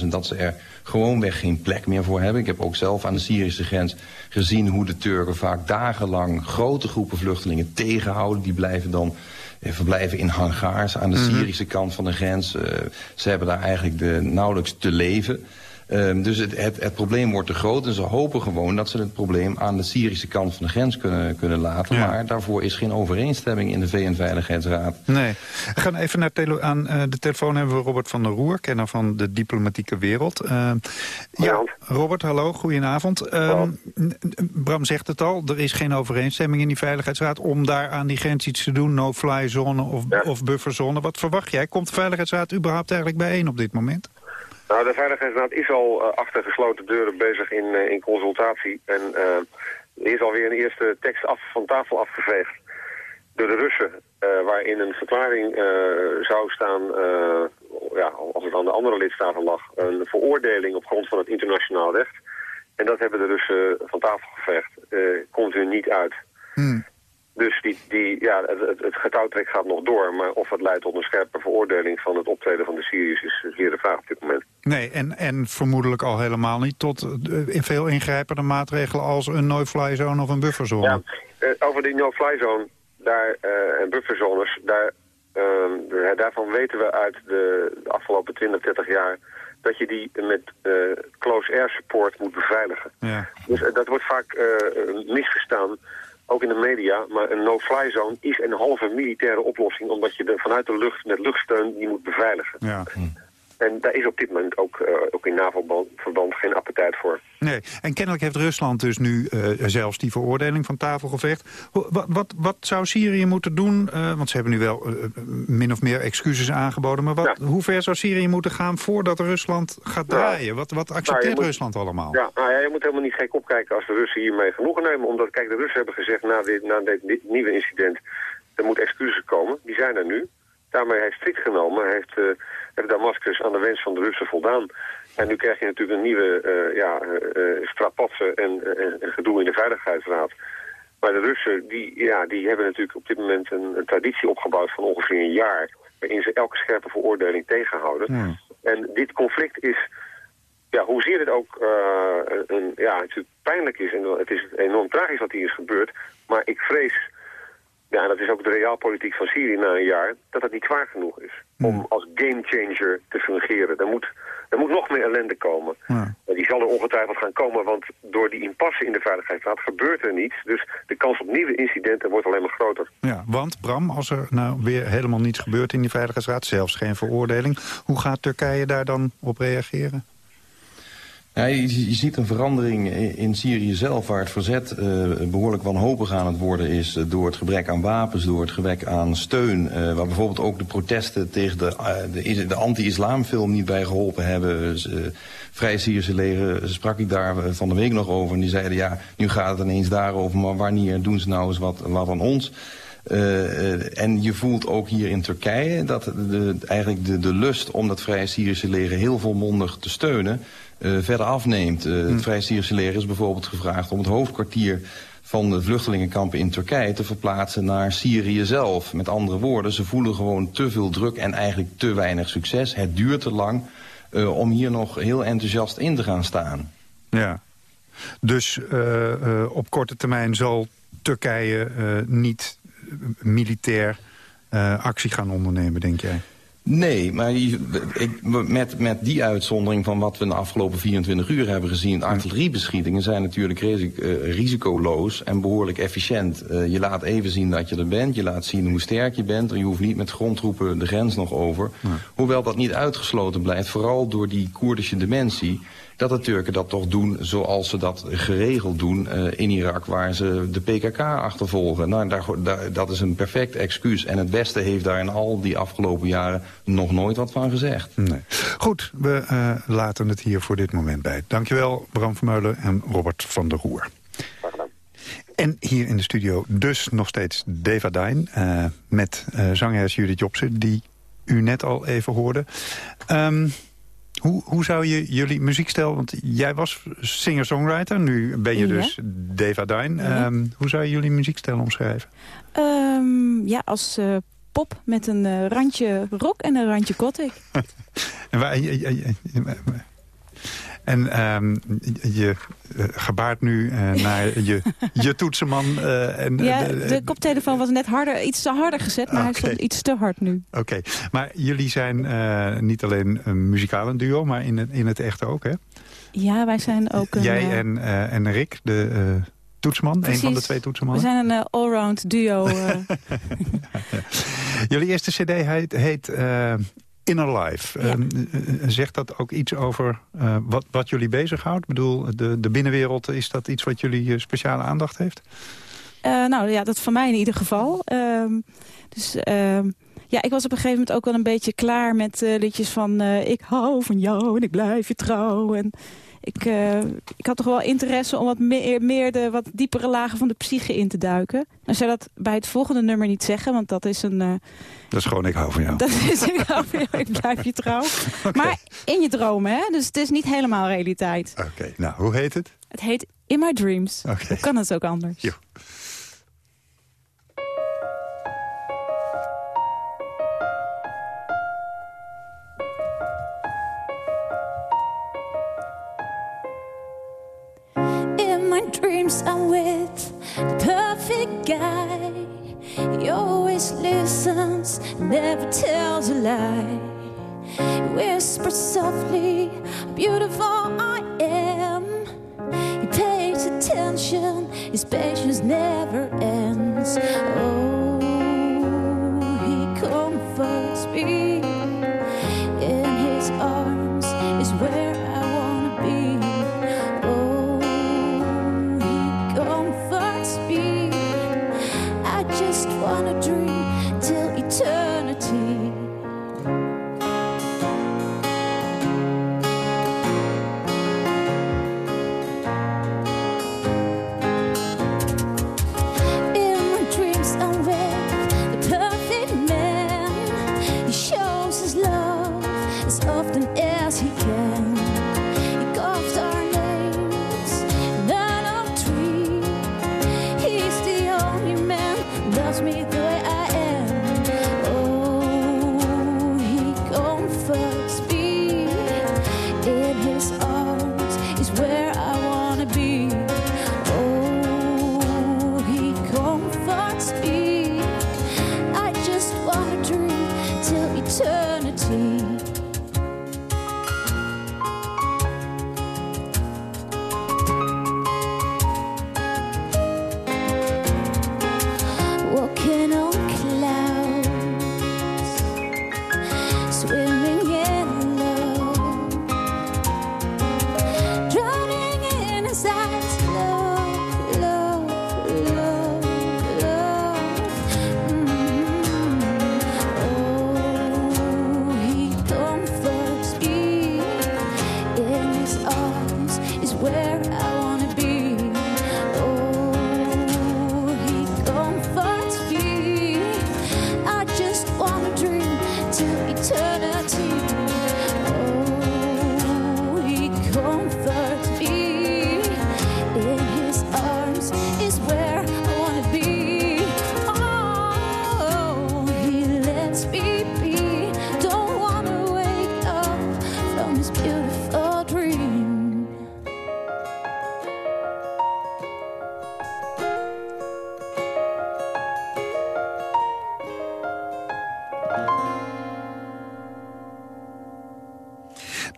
100.000... dat ze er gewoonweg geen plek meer voor hebben. Ik heb ook zelf aan de Syrische grens gezien hoe de Turken vaak dagenlang... grote groepen vluchtelingen tegenhouden. Die blijven dan eh, verblijven in hangars aan de Mhm. Syrische kant van de grens. Eh, ze hebben daar eigenlijk de, nauwelijks te leven... Ehm, dus het, het, het probleem wordt te groot en ze hopen gewoon dat ze het probleem aan de Syrische kant van de grens kunnen, kunnen laten. Ja. Maar daarvoor is geen overeenstemming in de VN-veiligheidsraad. Nee. We gaan even naar tele aan eh, de telefoon hebben we Robert van der Roer, kenner van de diplomatieke wereld. Eh, ja, Robert, hallo, goedenavond. Ehm, Bram zegt het al, er is geen overeenstemming in die Veiligheidsraad om daar aan die grens iets te doen, no-fly zone of, of bufferzone. Wat verwacht jij? Komt de Veiligheidsraad überhaupt eigenlijk bijeen op dit moment? Nou, de Veiligheidsraad is al eh, achter gesloten deuren bezig in, eh, in consultatie. En eh, er is alweer een eerste tekst af, van tafel afgeveegd door de Russen. waarin een verklaring zou staan, ja, als het aan de andere lidstaten lag, een veroordeling op grond van het internationaal recht. En dat hebben de Russen van tafel geveegd. Komt er niet uit. Dus die, die, ja, het, het, getouwtrek gaat nog door. Maar of het leidt tot een scherpe veroordeling van het optreden van de Syriërs is hier de vraag op dit moment. Nee, en, en vermoedelijk al helemaal niet tot eh, veel ingrijpende maatregelen als een no-fly zone of een bufferzone. Ja, eh, over die no-fly zone daar, eh, en bufferzones, daar, daarvan weten we uit de, de afgelopen 20, 30 jaar dat je die met close air support moet beveiligen. Ja. Dus dat wordt vaak misgestaan, ook in de media. Maar een no-fly zone is een halve militaire oplossing, omdat je er vanuit de lucht met luchtsteun die moet beveiligen. Ja. En daar is op dit moment ook, eh, ook in NAVO-verband geen appetijt voor. Nee, en kennelijk heeft Rusland dus nu eh, zelfs die veroordeling van tafel geveegd. Ho- Wat, wat, wat zou Syrië moeten doen? Eh, want ze hebben nu wel min of meer excuses aangeboden. Maar wat, hoe ver zou Syrië moeten gaan voordat Rusland gaat draaien? Wat, wat accepteert Nou, moet- Rusland allemaal? Ja, nou ja, je moet helemaal niet gek opkijken als de Russen hiermee genoegen nemen. Omdat, kijk, de Russen hebben gezegd na dit, na dit, dit nieuwe incident, er moet excuses komen. Die zijn er nu. Daarmee heeft strikt genomen, heeft, eh heeft Damascus aan de wens van de Russen voldaan. En nu krijg je natuurlijk een nieuwe eh, ja, eh, eh, strapatsen en, en, gedoe in de Veiligheidsraad. Maar de Russen, die, ja, die hebben natuurlijk op dit moment een, een traditie opgebouwd van ongeveer een jaar... waarin ze elke scherpe veroordeling tegenhouden. Ja. En dit conflict is, ja, hoezeer het ook eh, een, ja, natuurlijk pijnlijk is... en het is enorm tragisch wat hier is gebeurd... maar ik vrees, ja, en dat is ook de realpolitiek van Syrië na een jaar... dat het niet zwaar genoeg is om als gamechanger te fungeren. Er moet, er moet nog meer ellende komen. Ja. Die zal er ongetwijfeld gaan komen, want door die impasse in de Veiligheidsraad gebeurt er niets. Dus de kans op nieuwe incidenten wordt alleen maar groter. Ja, want Bram, als er nou weer helemaal niets gebeurt in die Veiligheidsraad... zelfs geen veroordeling, hoe gaat Turkije daar dan op reageren? Ja, je, ziet een verandering in Syrië zelf, waar het verzet eh, behoorlijk wanhopig aan het worden is eh, door het gebrek aan wapens, door het gebrek aan steun, eh, waar bijvoorbeeld ook de protesten tegen de, de, de anti-islamfilm niet bij geholpen hebben. Vrij Syrische leger sprak ik daar van de week nog over en die zeiden ja, nu gaat het ineens daarover, maar wanneer doen ze nou eens wat, aan ons? En je voelt ook hier in Turkije dat eigenlijk de, de lust om dat Vrije Syrische leger heel volmondig te steunen verder afneemt. Eh, Het Vrije Syrische leger is bijvoorbeeld gevraagd om het hoofdkwartier van de vluchtelingenkampen in Turkije te verplaatsen naar Syrië zelf. Met andere woorden, ze voelen gewoon te veel druk en eigenlijk te weinig succes. Het duurt te lang eh, om hier nog heel enthousiast in te gaan staan. Ja. Dus eh, eh, op korte termijn zal Turkije eh, niet eh, militair eh, actie gaan ondernemen, denk jij? Nee, maar ik, met, met die uitzondering van wat we in de afgelopen 24 uur hebben gezien... artilleriebeschietingen zijn natuurlijk eh, risicoloos en behoorlijk efficiënt. Eh, je laat even zien dat je er bent, je laat zien hoe sterk je bent... en je hoeft niet met grondtroepen de grens nog over. Hoewel dat niet uitgesloten blijft, vooral door die Koerdische dimensie... dat de Turken dat toch doen zoals ze dat geregeld doen eh, in Irak... waar ze de PKK achtervolgen. Nou, daar, daar- dat is een perfect excuus. En het Westen heeft daar in al die afgelopen jaren nog nooit wat van gezegd. Nee. Goed, we eh, laten het hier voor dit moment bij. Dankjewel, Bram Vermeulen en Robert van der Roer. En hier in de studio dus nog steeds Deva Dijn... eh, met eh zangeres Judith Jobsen, die u net al even hoorde. Ehm, hoe, hoe zou je jullie muziekstijl... want jij was singer-songwriter, nu ben je Ja. dus Deva Dijn. Ja. Ehm, hoe zou je jullie muziekstijl omschrijven? Ehm, ja, als eh, pop met een eh, randje rock en een randje gothic. En, waar, en ehm, je eh, gebaart nu eh, naar je, je toetsenman. eh, en, Ja, de koptelefoon was net harder, iets te harder gezet, maar hij stond iets te hard nu. Oké, maar jullie zijn niet alleen een muzikaal duo, maar in het, in het echt ook, hè? Ja, wij zijn ook een... Jij en, en Rick, de toetsman, een van de twee We toetsmannen. zijn een eh, allround duo. Jullie eerste cd heet, heet Inner Life. Eh, eh, zegt dat ook iets over eh, wat, wat jullie bezighoudt? Ik bedoel, de, de binnenwereld, is dat iets wat jullie speciale aandacht heeft? Nou ja, dat van mij in ieder geval. Ehm, dus ehm, ja, ik was op een gegeven moment ook wel een beetje klaar met liedjes van... ik hou van jou en ik blijf je trouw. En ik, eh, ik had toch wel interesse om wat meer, meer de wat diepere lagen van de psyche in te duiken. Nou zou dat bij het volgende nummer niet zeggen, want dat is een... eh, Dat is gewoon ik hou van jou. dat is ik hou van jou, ik blijf je trouw. Maar in je dromen, hè? Dus het is niet helemaal realiteit. Oké, nou, hoe heet het? Het heet In My Dreams. Hoe kan het ook anders? Jo. My dreams, I'm with the perfect guy. He always listens, never tells a lie. He whispers softly, beautiful I am. He pays attention, his patience never ends. Oh, he comforts me.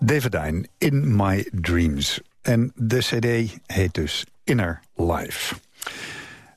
David Dine, In My Dreams. En de cd heet dus Inner Life.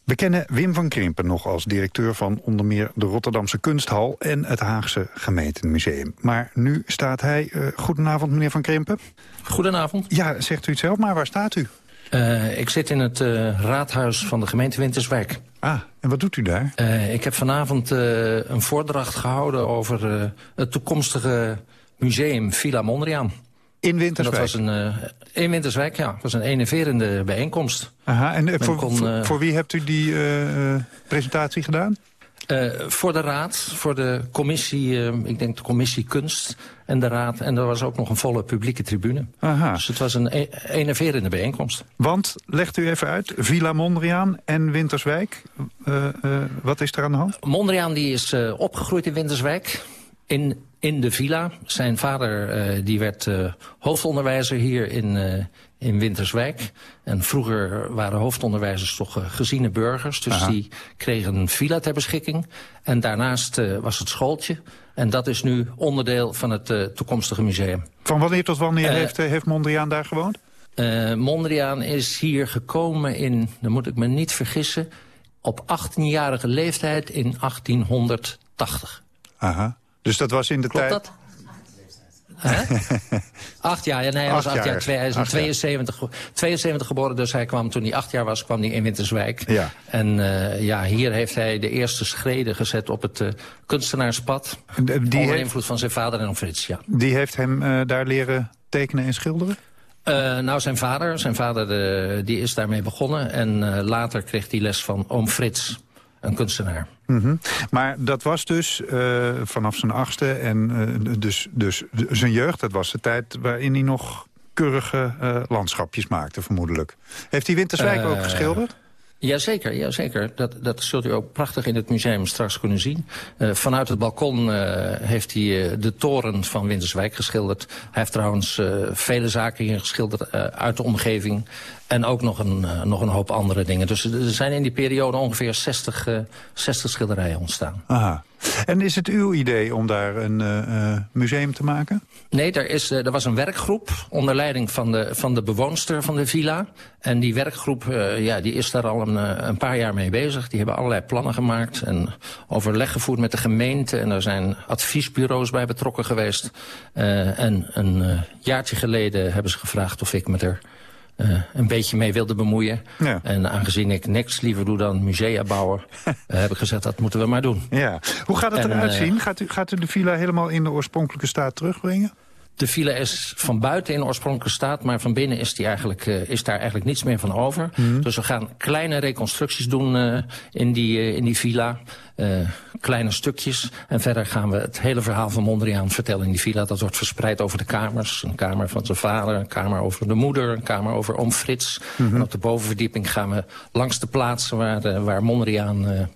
We kennen Wim van Krimpen nog als directeur van onder meer de Rotterdamse Kunsthal en het Haagse Gemeentemuseum. Maar nu staat hij... Uh, goedenavond, meneer van Krimpen. Goedenavond. Ja, zegt u het zelf, maar waar staat u? Uh, ik zit in het uh, raadhuis van de gemeente Winterswijk. Ah, en wat doet u daar? Ik heb vanavond een voordracht gehouden over het toekomstige museum Villa Mondriaan. In Winterswijk? Dat was een, in Winterswijk, ja. Dat was een enerverende bijeenkomst. Aha, en voor, kon, voor, voor, wie hebt u die presentatie gedaan? Voor de raad, voor de commissie, ik denk de commissie kunst en de raad. En er was ook nog een volle publieke tribune. Aha. Dus het was een e enerverende bijeenkomst. Want, legt u even uit, Villa Mondriaan en Winterswijk. Wat is er aan de hand? Mondriaan die is opgegroeid in Winterswijk. In, in de villa. Zijn vader die werd hoofdonderwijzer hier in, in Winterswijk. En vroeger waren hoofdonderwijzers toch geziene burgers. Dus Aha. die kregen een villa ter beschikking. En daarnaast was het schooltje. En dat is nu onderdeel van het toekomstige museum. Van wanneer tot wanneer heeft, heeft Mondriaan daar gewoond? Mondriaan is hier gekomen in, dan moet ik me niet vergissen... op 18-jarige leeftijd in 1880. Aha. Dus dat was in de Klopt tijd... dat? acht jaar, ja, nee, hij was acht jaar. jaar. Hij is in 72, 72 geboren, dus hij kwam toen hij acht jaar was, kwam hij in Winterswijk. Ja. En uh, ja, hier heeft hij de eerste schreden gezet op het uh, kunstenaarspad. Die onder heeft, invloed van zijn vader en Frits, ja. Die heeft hem uh, daar leren tekenen en schilderen? Uh, nou, zijn vader, zijn vader de, die is daarmee begonnen. En uh, later kreeg hij les van oom Frits, een kunstenaar. Mm -hmm. Maar dat was dus uh, vanaf zijn achtste en uh, dus, dus zijn jeugd. Dat was de tijd waarin hij nog keurige uh, landschapjes maakte, vermoedelijk. Heeft hij Winterswijk ook geschilderd? Jazeker, jazeker. Dat, dat zult u ook prachtig in het museum straks kunnen zien. Uh, vanuit het balkon uh, heeft hij uh, de toren van Winterswijk geschilderd. Hij heeft trouwens vele zaken hier geschilderd uit de omgeving. En ook nog een, nog een hoop andere dingen. Dus er zijn in die periode ongeveer 60, 60 schilderijen ontstaan. Aha. En is het uw idee om daar een uh, museum te maken? Nee, er, is, er was een werkgroep onder leiding van de, van de bewoonster van de villa. En die werkgroep ja, die is daar al een, een paar jaar mee bezig. Die hebben allerlei plannen gemaakt en overleg gevoerd met de gemeente. En er zijn adviesbureaus bij betrokken geweest. en een jaartje geleden hebben ze gevraagd of ik met er uh, een beetje mee wilde bemoeien. Ja. En aangezien ik niks liever doe dan musea bouwen... uh, heb ik gezegd, dat moeten we maar doen. Ja. Hoe gaat het en, eruit zien? Gaat u, gaat u de villa helemaal in de oorspronkelijke staat terugbrengen? De villa is van buiten in oorspronkelijke staat... maar van binnen is, die eigenlijk, uh, is daar eigenlijk niets meer van over. Mhm. Dus we gaan kleine reconstructies doen uh, in, die, uh, in die villa. kleine stukjes. En verder gaan we het hele verhaal van Mondriaan vertellen in die villa. Dat wordt verspreid over de kamers. Een kamer van zijn vader, een kamer over de moeder... een kamer over oom Frits. Mhm. En op de bovenverdieping gaan we langs de plaatsen... waar, waar Mondriaan...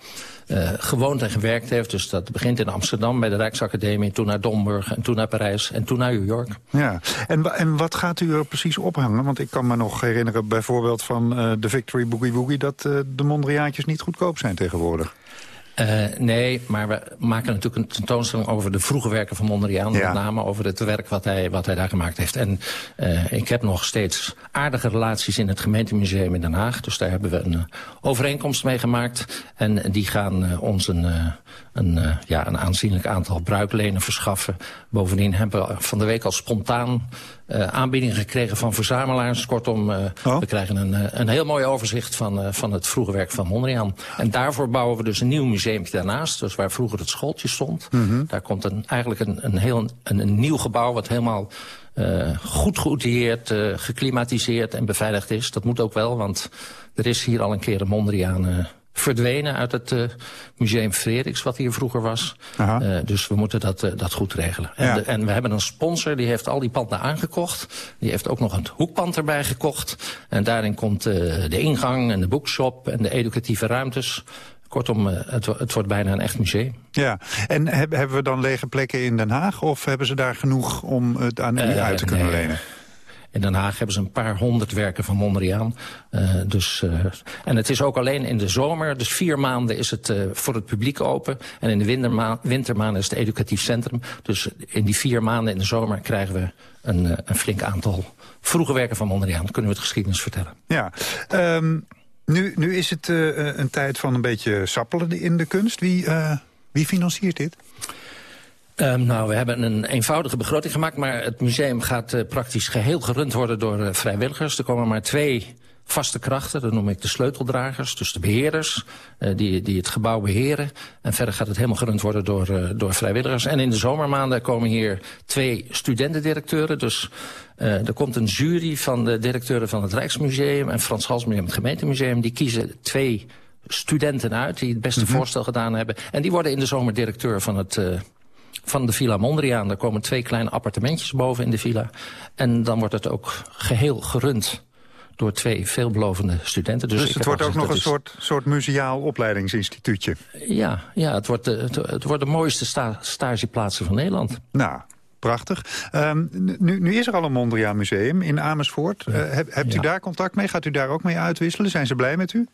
Uh, gewoond en gewerkt heeft. Dus dat begint in Amsterdam bij de Rijksacademie, toen naar Domburg en toen naar Parijs en toen naar New York. Ja, en, en wat gaat u er precies ophangen? Want ik kan me nog herinneren bijvoorbeeld van uh, de Victory Boogie Woogie... dat uh, de Mondriaantjes niet goedkoop zijn tegenwoordig. Uh, nee, maar we maken natuurlijk een tentoonstelling over de vroege werken van Mondriaan. Ja. Met name over het werk wat hij, wat hij daar gemaakt heeft. En uh, ik heb nog steeds aardige relaties in het gemeentemuseum in Den Haag. Dus daar hebben we een uh, overeenkomst mee gemaakt. En die gaan ons een, een, ja, een aanzienlijk aantal bruiklenen verschaffen. Bovendien hebben we van de week al spontaan uh, aanbiedingen gekregen van verzamelaars. Kortom, uh, oh. we krijgen een, een heel mooi overzicht van, van het vroege werk van Mondriaan. En daarvoor bouwen we dus een nieuw museum daarnaast. Dus waar vroeger het schooltje stond. Mm -hmm. Daar komt een, eigenlijk een, een, heel, een, een nieuw gebouw wat helemaal... Uh, goed geoutilleerd, uh, geklimatiseerd en beveiligd is. Dat moet ook wel, want er is hier al een keer een Mondriaan uh, verdwenen uit het uh, museum Frederiks, wat hier vroeger was. Uh, dus we moeten dat, uh, dat goed regelen. Ja. En, de, en, we hebben een sponsor, die heeft al die panden aangekocht. Die heeft ook nog een hoekpand erbij gekocht. En daarin komt de ingang en de boekshop en de educatieve ruimtes. Kortom, het, het, wordt bijna een echt museum. Ja, en heb, hebben we dan lege plekken in Den Haag? Of hebben ze daar genoeg om het aan u uit te kunnen nee. lenen? In Den Haag hebben ze een paar honderd werken van Mondriaan. Uh, dus, uh, en het is ook alleen in de zomer, dus vier maanden is het uh, voor het publiek open. En in de winterma wintermaanden is het educatief centrum. Dus in die vier maanden in de zomer krijgen we een, een flink aantal vroege werken van Mondriaan. Kunnen we het geschiedenis vertellen. Ja, um, nu, nu is het een tijd van een beetje sappelen in de kunst. Wie, wie financiert dit? Um, nou, we hebben een eenvoudige begroting gemaakt... maar het museum gaat uh, praktisch geheel gerund worden door uh, vrijwilligers. Er komen maar twee vaste krachten, dat noem ik de sleuteldragers. Dus de beheerders, uh, die, die het gebouw beheren. En verder gaat het helemaal gerund worden door, door vrijwilligers. En in de zomermaanden komen hier twee studentendirecteuren. Dus er komt een jury van de directeuren van het Rijksmuseum... en Frans Hals Museum, het gemeentemuseum. Die kiezen twee studenten uit die het beste mm -hmm. voorstel gedaan hebben. En die worden in de zomer directeur van het van de Villa Mondriaan. Daar komen twee kleine appartementjes boven in de villa. En dan wordt het ook geheel gerund door twee veelbelovende studenten. Dus, dus het wordt ook nog een is... soort, soort museaal opleidingsinstituutje? Ja, ja het, wordt de, het, het wordt de mooiste sta stageplaatsen van Nederland. Nou, prachtig. Um, nu, nu, is er al een Mondriaan museum in Amersfoort. Ja. Uh, heb, hebt ja. u daar contact mee? Gaat u daar ook mee uitwisselen? Zijn ze blij met u?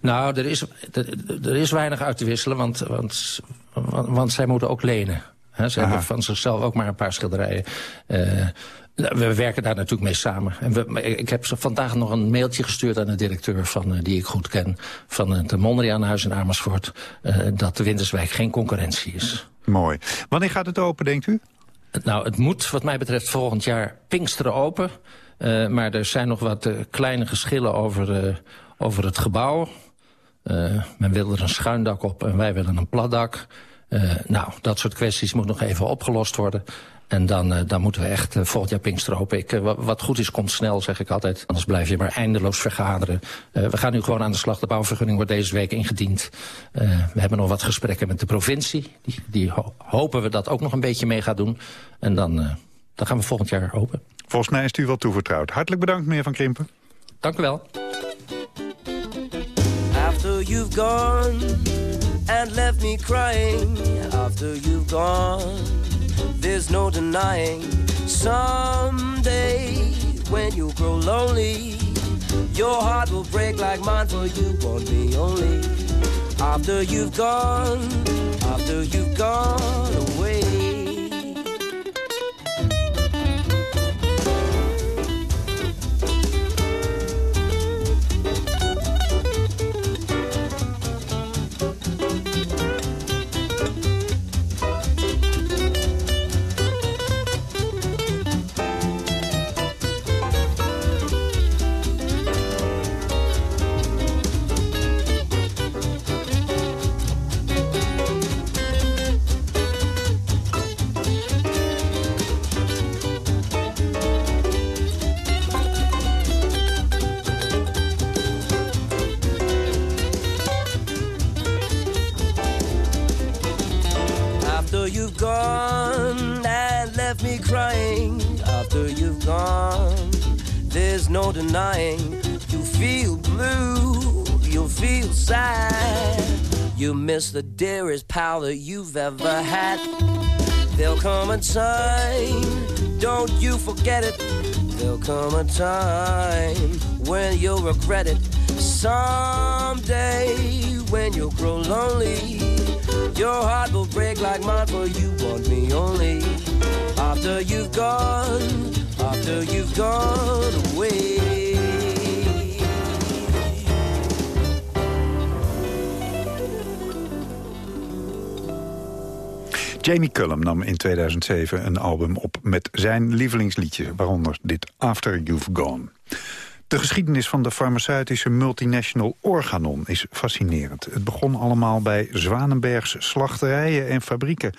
Nou, er is, er, er is weinig uit te wisselen, want, want, want, want zij moeten ook lenen. He, ze Aha. hebben van zichzelf ook maar een paar schilderijen. Uh, we werken daar natuurlijk mee samen. En we, ik heb vandaag nog een mailtje gestuurd aan de directeur van, uh, die ik goed ken... van het Mondriaanhuis in Amersfoort... Uh, dat de Winterswijk geen concurrentie is. Mooi. Wanneer gaat het open, denkt u? Nou, het moet wat mij betreft volgend jaar Pinksteren open. Maar er zijn nog wat kleine geschillen over, over het gebouw. Uh, men wil er een schuindak op en wij willen een platdak. Uh, nou, dat soort kwesties moet nog even opgelost worden. En dan, uh, dan moeten we echt uh, volgend jaar Pinkster Ik, uh, wat goed is, komt snel, zeg ik altijd. Anders blijf je maar eindeloos vergaderen. we gaan nu gewoon aan de slag. De bouwvergunning wordt deze week ingediend. we hebben nog wat gesprekken met de provincie. Die, die ho hopen we dat ook nog een beetje mee gaat doen. En dan, dan gaan we volgend jaar open. Volgens mij is u wel toevertrouwd. Hartelijk bedankt, meneer Van Krimpen. Dank u wel. You've gone and left me crying, after you've gone, there's no denying. Someday, when you grow lonely, your heart will break like mine, for you want me only. After you've gone, after you've gone away. You the dearest pal that you've ever had. There'll come a time, don't you forget it. There'll come a time when you'll regret it. Someday when you'll grow lonely Your heart will break like mine, for you want me only. After you've gone, after you've gone away. Jamie Cullum nam in 2007 een album op met zijn lievelingsliedje, waaronder dit After You've Gone. De geschiedenis van de farmaceutische multinational Organon is fascinerend. Het begon allemaal bij Zwanenbergs slachterijen en fabrieken.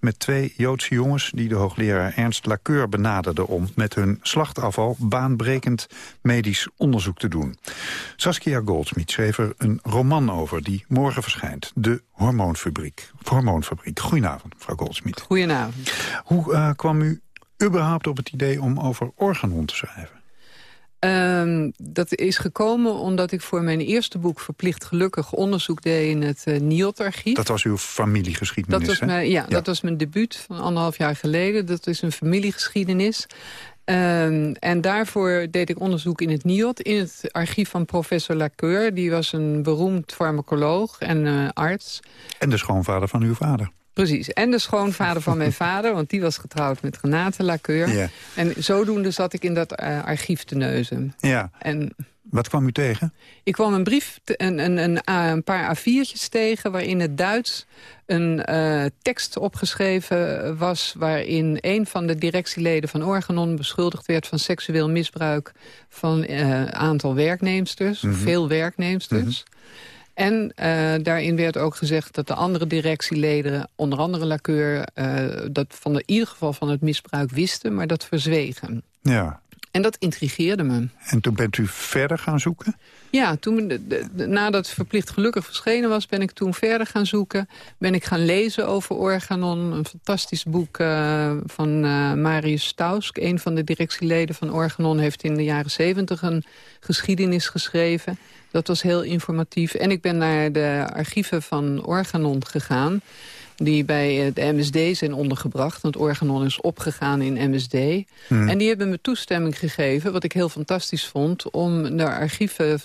Met twee Joodse jongens die de hoogleraar Ernst Lakeur benaderde... om met hun slachtafval baanbrekend medisch onderzoek te doen. Saskia Goldsmith schreef er een roman over die morgen verschijnt. De Hormoonfabriek. Hormoonfabriek. Goedenavond, mevrouw Goldsmith. Goedenavond. Hoe uh, kwam u überhaupt op het idee om over Organon te schrijven? Um, dat is gekomen omdat ik voor mijn eerste boek... verplicht gelukkig onderzoek deed in het uh, NIOT-archief. Dat was uw familiegeschiedenis, dat was mijn, ja, ja, dat was mijn debuut van anderhalf jaar geleden. Dat is een familiegeschiedenis. Ehm, en daarvoor deed ik onderzoek in het NIOD, in het archief van professor Laceur. Die was een beroemd farmacoloog en eh, arts. En de schoonvader van uw vader. Precies, en de schoonvader van mijn vader, want die was getrouwd met Renate Laceur. Ja. En zodoende zat ik in dat eh, archief te neuzen. Ja. En Wat kwam u tegen? ik kwam een brief, een, een, een, een paar A4'tjes tegen... waarin het Duits een eh, tekst opgeschreven was... waarin een van de directieleden van Organon beschuldigd werd... van seksueel misbruik van een aantal werknemsters, Mhm. veel werknemsters. En eh, daarin werd ook gezegd dat de andere directieleden... onder andere Laceur, eh, dat van de, in ieder geval van het misbruik wisten... maar dat verzwegen. Ja. En dat intrigeerde me. En toen bent u verder gaan zoeken? Ja, toen, de, nadat Verplicht Gelukkig verschenen was... ben ik toen verder gaan zoeken. Ben ik gaan lezen over Organon. Een fantastisch boek eh, van Marius Stausk. Een van de directieleden van Organon heeft in de jaren zeventig... een geschiedenis geschreven. Dat was heel informatief. En ik ben naar de archieven van Organon gegaan die bij de MSD zijn ondergebracht. Want Organon is opgegaan in MSD. Hmm. En die hebben me toestemming gegeven, wat ik heel fantastisch vond... om de archieven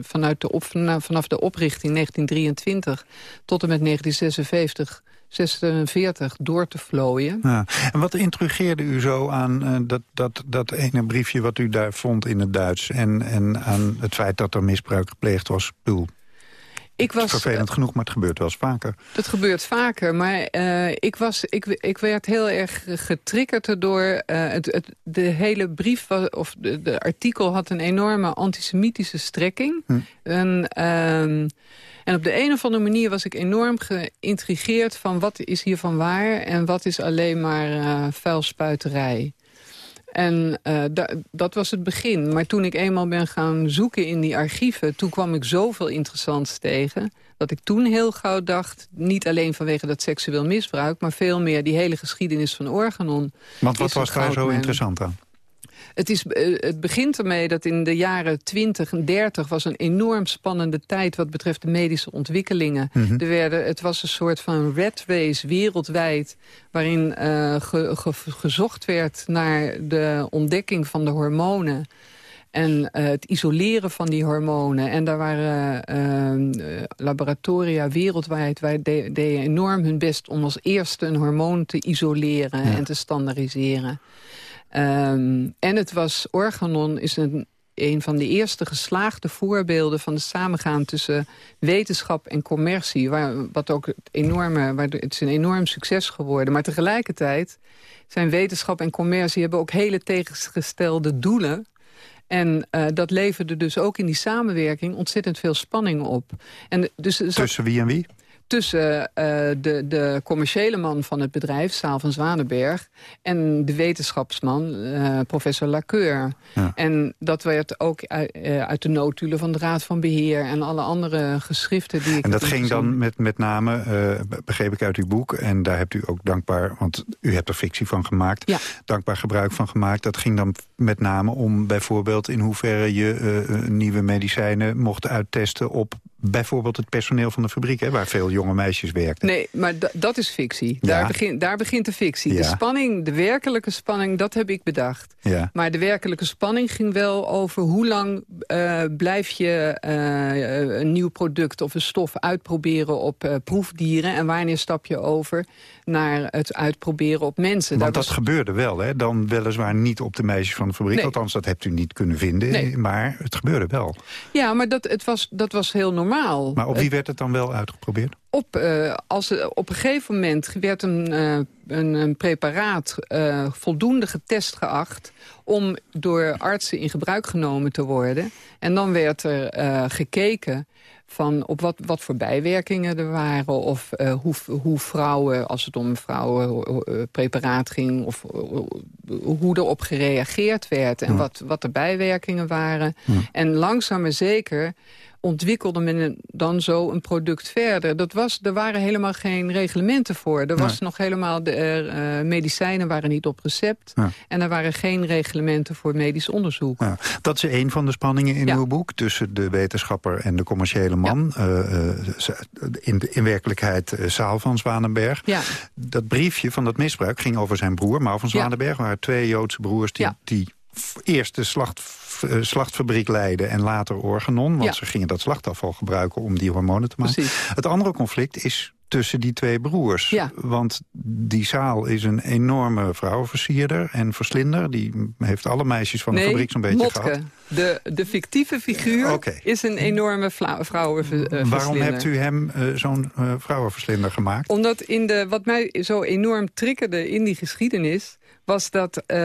vanuit de op, vanaf de oprichting 1923 tot en met 1956... 46 door te vlooien. Ja. En wat intrigeerde u zo aan eh, dat, dat, dat ene briefje wat u daar vond in het Duits... en, en aan het feit dat er misbruik gepleegd was? Bedoel, Ik was, vervelend genoeg, maar het gebeurt wel eens vaker. Dat gebeurt vaker, maar eh, ik, was, ik, ik werd heel erg getriggerd erdoor. eh, het, het, de hele brief, of de, de artikel had een enorme antisemitische strekking. En, ehm, en op de een of andere manier was ik enorm geïntrigeerd... van wat is hiervan waar en wat is alleen maar eh vuilspuiterij. En eh, da- dat was het begin. Maar toen ik eenmaal ben gaan zoeken in die archieven... toen kwam ik zoveel interessants tegen... dat ik toen heel gauw dacht... niet alleen vanwege dat seksueel misbruik... maar veel meer die hele geschiedenis van Organon. Want wat was daar zo interessant aan? Het, is, eh, het begint ermee dat in de jaren 20 en 30 was een enorm spannende tijd wat betreft de medische ontwikkelingen. Mhm. er werden, het was een soort van red race wereldwijd waarin eh, ge- ge- gezocht werd naar de ontdekking van de hormonen. En eh, het isoleren van die hormonen. En daar waren laboratoria wereldwijd... waar de- deden enorm hun best om als eerste een hormoon te isoleren... en te standaardiseren. Ehm, en het was, Organon is een, een van de eerste geslaagde voorbeelden van de samengaan tussen wetenschap en commercie. Waar, wat ook het enorme, waar het is een enorm succes geworden. Maar tegelijkertijd zijn wetenschap en commercie hebben ook hele tegengestelde doelen. En eh, dat leverde dus ook in die samenwerking ontzettend veel spanning op. En dus, zat- Tussen wie en wie? Tussen eh, de, de commerciële man van het bedrijf, Saal van Zwanenberg... en de wetenschapsman, eh, professor Laceur. En dat werd ook uit, eh, uit de notulen van de Raad van Beheer... en alle andere geschriften die ik En dat ging gezien. dan met, met name, begreep ik uit uw boek... en daar hebt u ook dankbaar, want u hebt er fictie van gemaakt... Ja. dankbaar gebruik van gemaakt. Dat ging dan met name om bijvoorbeeld in hoeverre je nieuwe medicijnen mocht uittesten... op bijvoorbeeld het personeel van de fabriek, hè, waar veel jonge meisjes werkten. Nee, maar da- dat is fictie. Ja. Daar, begint daar begint de fictie. De spanning, de werkelijke spanning, dat heb ik bedacht. Ja. Maar de werkelijke spanning ging wel over hoe lang eh, blijf je eh, een nieuw product of een stof uitproberen op eh, proefdieren en wanneer stap je over naar het uitproberen op mensen. Want Daar dat gebeurde wel, hè? dan weliswaar niet op de meisjes van de fabriek. Nee. Althans, dat hebt u niet kunnen vinden, Nee. maar het gebeurde wel. Ja, maar dat, het was, dat was heel normaal. Maar op wie werd het dan wel uitgeprobeerd? op, eh, als, op een gegeven moment werd een, eh, een, een preparaat eh, voldoende getest geacht... om door artsen in gebruik genomen te worden. En dan werd er gekeken van op wat, wat voor bijwerkingen er waren... of hoe, hoe vrouwen, als het om een vrouwenpreparaat ging... of hoe erop gereageerd werd en Ja. wat, wat de bijwerkingen waren. En langzaam maar zeker ontwikkelde men dan zo een product verder? Dat was, er waren helemaal geen reglementen voor. Er was nog helemaal, de eh, medicijnen waren niet op recept. En er waren geen reglementen voor medisch onderzoek. Ja, dat is een van de spanningen in uw boek... tussen de wetenschapper en de commerciële man. Eh, eh, in, in werkelijkheid uh, Saal van Zwanenberg. Dat briefje van dat misbruik ging over zijn broer, Maal van Zwanenberg. Er waren twee Joodse broers die, die eerst de slacht, slachtfabriek leiden en later Organon. Want ze gingen dat slachtafval gebruiken om die hormonen te maken. Precies. Het andere conflict is tussen die twee broers. Ja. Want die zaal is een enorme vrouwenversierder en verslinder. Die heeft alle meisjes van de nee, fabriek zo'n beetje Motke. gehad. De, de fictieve figuur is een enorme vrouwenverslinder. Waarom hebt u hem eh, zo'n eh, vrouwenverslinder gemaakt? Omdat in de, wat mij zo enorm triggerde in die geschiedenis... was dat eh,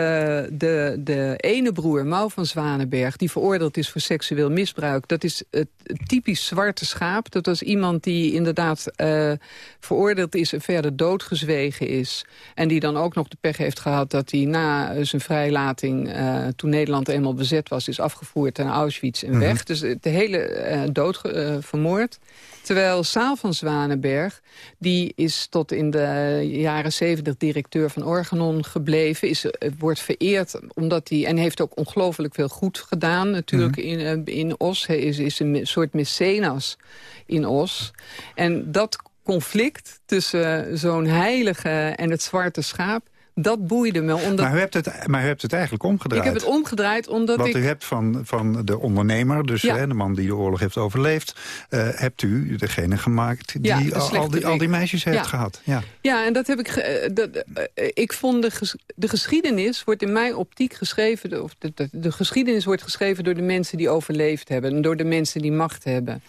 de, de ene broer, Mau van Zwanenberg... die veroordeeld is voor seksueel misbruik... dat is het typisch zwarte schaap. Dat was iemand die inderdaad eh, veroordeeld is... en verder doodgezwegen is. En die dan ook nog de pech heeft gehad... dat hij na zijn vrijlating, eh, toen Nederland eenmaal bezet was... is afgevoerd naar Auschwitz en Mhm. weg. Dus de hele dood vermoord. Terwijl Saal van Zwanenberg, die is tot in de jaren zeventig directeur van Organon gebleven. Is, eh, wordt vereerd omdat hij, en heeft ook ongelooflijk veel goed gedaan natuurlijk in, eh, in Os. Hij is, is een soort mecenas in Os. En dat conflict tussen zo'n heilige en het zwarte schaap... dat boeide me. Omdat Maar u, hebt het, maar u hebt het eigenlijk omgedraaid. ik heb het omgedraaid omdat Wat ik... u hebt van, van de ondernemer, dus Ja. hè, de man die de oorlog heeft overleefd... eh, hebt u degene gemaakt die, Ja, de al, die, al die meisjes heeft Ja. gehad. Ja. Ja, en dat heb ik. ge- eh, dat, eh, ik vond de, ges- de geschiedenis wordt in mijn optiek geschreven. Of de, de, de geschiedenis wordt geschreven door de mensen die overleefd hebben. En door de mensen die macht hebben.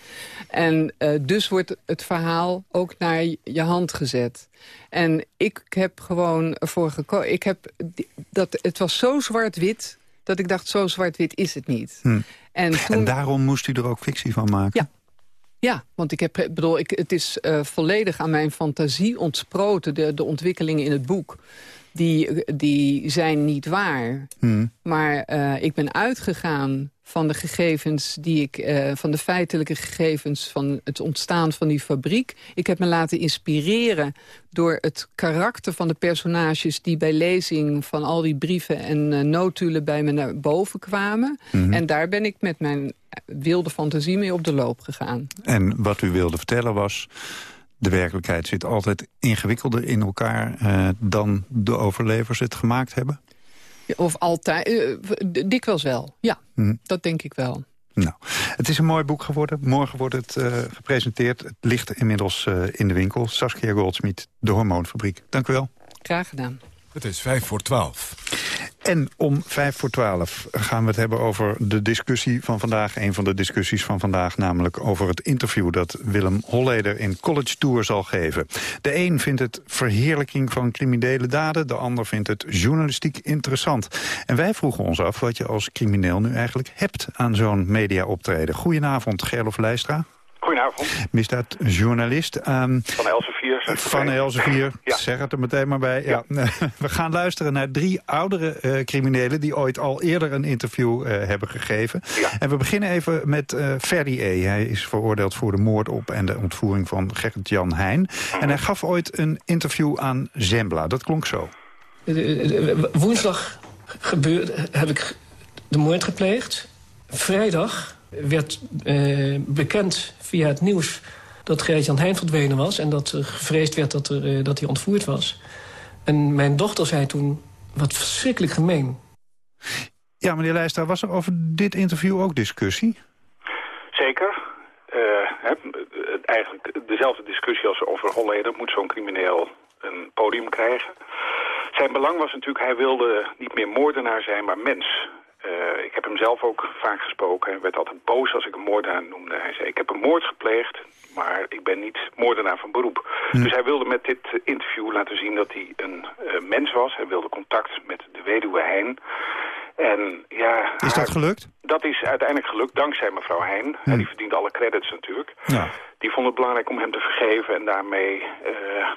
En dus wordt het verhaal ook naar je hand gezet. En ik heb gewoon ervoor gekozen. Ik heb dat het was zo zwart-wit. Dat ik dacht, zo zwart-wit is het niet. Hm. En, toen, En daarom moest u er ook fictie van maken? Ja. Ja, want ik heb, bedoel, ik, het is eh, volledig aan mijn fantasie ontsproten. De, de ontwikkelingen in het boek, die, die zijn niet waar. Hm. Maar eh, ik ben uitgegaan van de gegevens die ik, eh, van de feitelijke gegevens van het ontstaan van die fabriek. Ik heb me laten inspireren door het karakter van de personages die bij lezing van al die brieven en eh, notulen bij me naar boven kwamen. Mhm. En daar ben ik met mijn wilde fantasie mee op de loop gegaan. En wat u wilde vertellen was... de werkelijkheid zit altijd ingewikkelder in elkaar... eh, dan de overlevers het gemaakt hebben? Of altijd, d- dikwijls wel, ja, Hm. dat denk ik wel. Nou, het is een mooi boek geworden. Morgen wordt het eh, gepresenteerd. Het ligt inmiddels eh, in de winkel. Saskia Goldsmith, De Hormoonfabriek. Dank u wel. Graag gedaan. Het is vijf voor twaalf. En om vijf voor twaalf gaan we het hebben over de discussie van vandaag. Een van de discussies van vandaag, namelijk over het interview... dat Willem Holleder in College Tour zal geven. De een vindt het verheerlijking van criminele daden... de ander vindt het journalistiek interessant. En wij vroegen ons af wat je als crimineel nu eigenlijk hebt... aan zo'n mediaoptreden. Goedenavond, Gerlof Leistra. Goedenavond. Misdaadjournalist. Ehm, Van Elsevier. van. Elsevier, Ja. zeg het er meteen maar bij. Ja. We gaan luisteren naar drie oudere eh, criminelen... die ooit al eerder een interview eh, hebben gegeven. En we beginnen even met eh Ferdy E. Hij is veroordeeld voor de moord op en de ontvoering van Gerrit-Jan Heijn. En hij gaf ooit een interview aan Zembla. Dat klonk zo. Woensdag gebeurde, heb ik de moord gepleegd. Vrijdag werd eh, bekend via het nieuws dat Gerrit-Jan Heijn verdwenen was... en dat er gevreesd werd dat, er, eh, dat hij ontvoerd was. En mijn dochter zei toen, wat verschrikkelijk gemeen. Ja, meneer Leijstra, was er over dit interview ook discussie? Zeker. Eh, hè, eh, eigenlijk dezelfde discussie als over Holleder. Moet zo'n crimineel een podium krijgen? Zijn belang was natuurlijk, hij wilde niet meer moordenaar zijn, maar mens. Eh, ik heb hem zelf ook vaak gesproken. Hij werd altijd boos als ik hem moordenaar noemde. Hij zei, ik heb een moord gepleegd, maar ik ben niet moordenaar van beroep. Dus hij wilde met dit eh, interview laten zien dat hij een eh, mens was. Hij wilde contact met de weduwe Heijn. En ja... Is dat haar- gelukt? Dat is uiteindelijk gelukt dankzij mevrouw Heijn. Hè, Die verdient alle credits natuurlijk. Ja. Die vond het belangrijk om hem te vergeven en daarmee eh,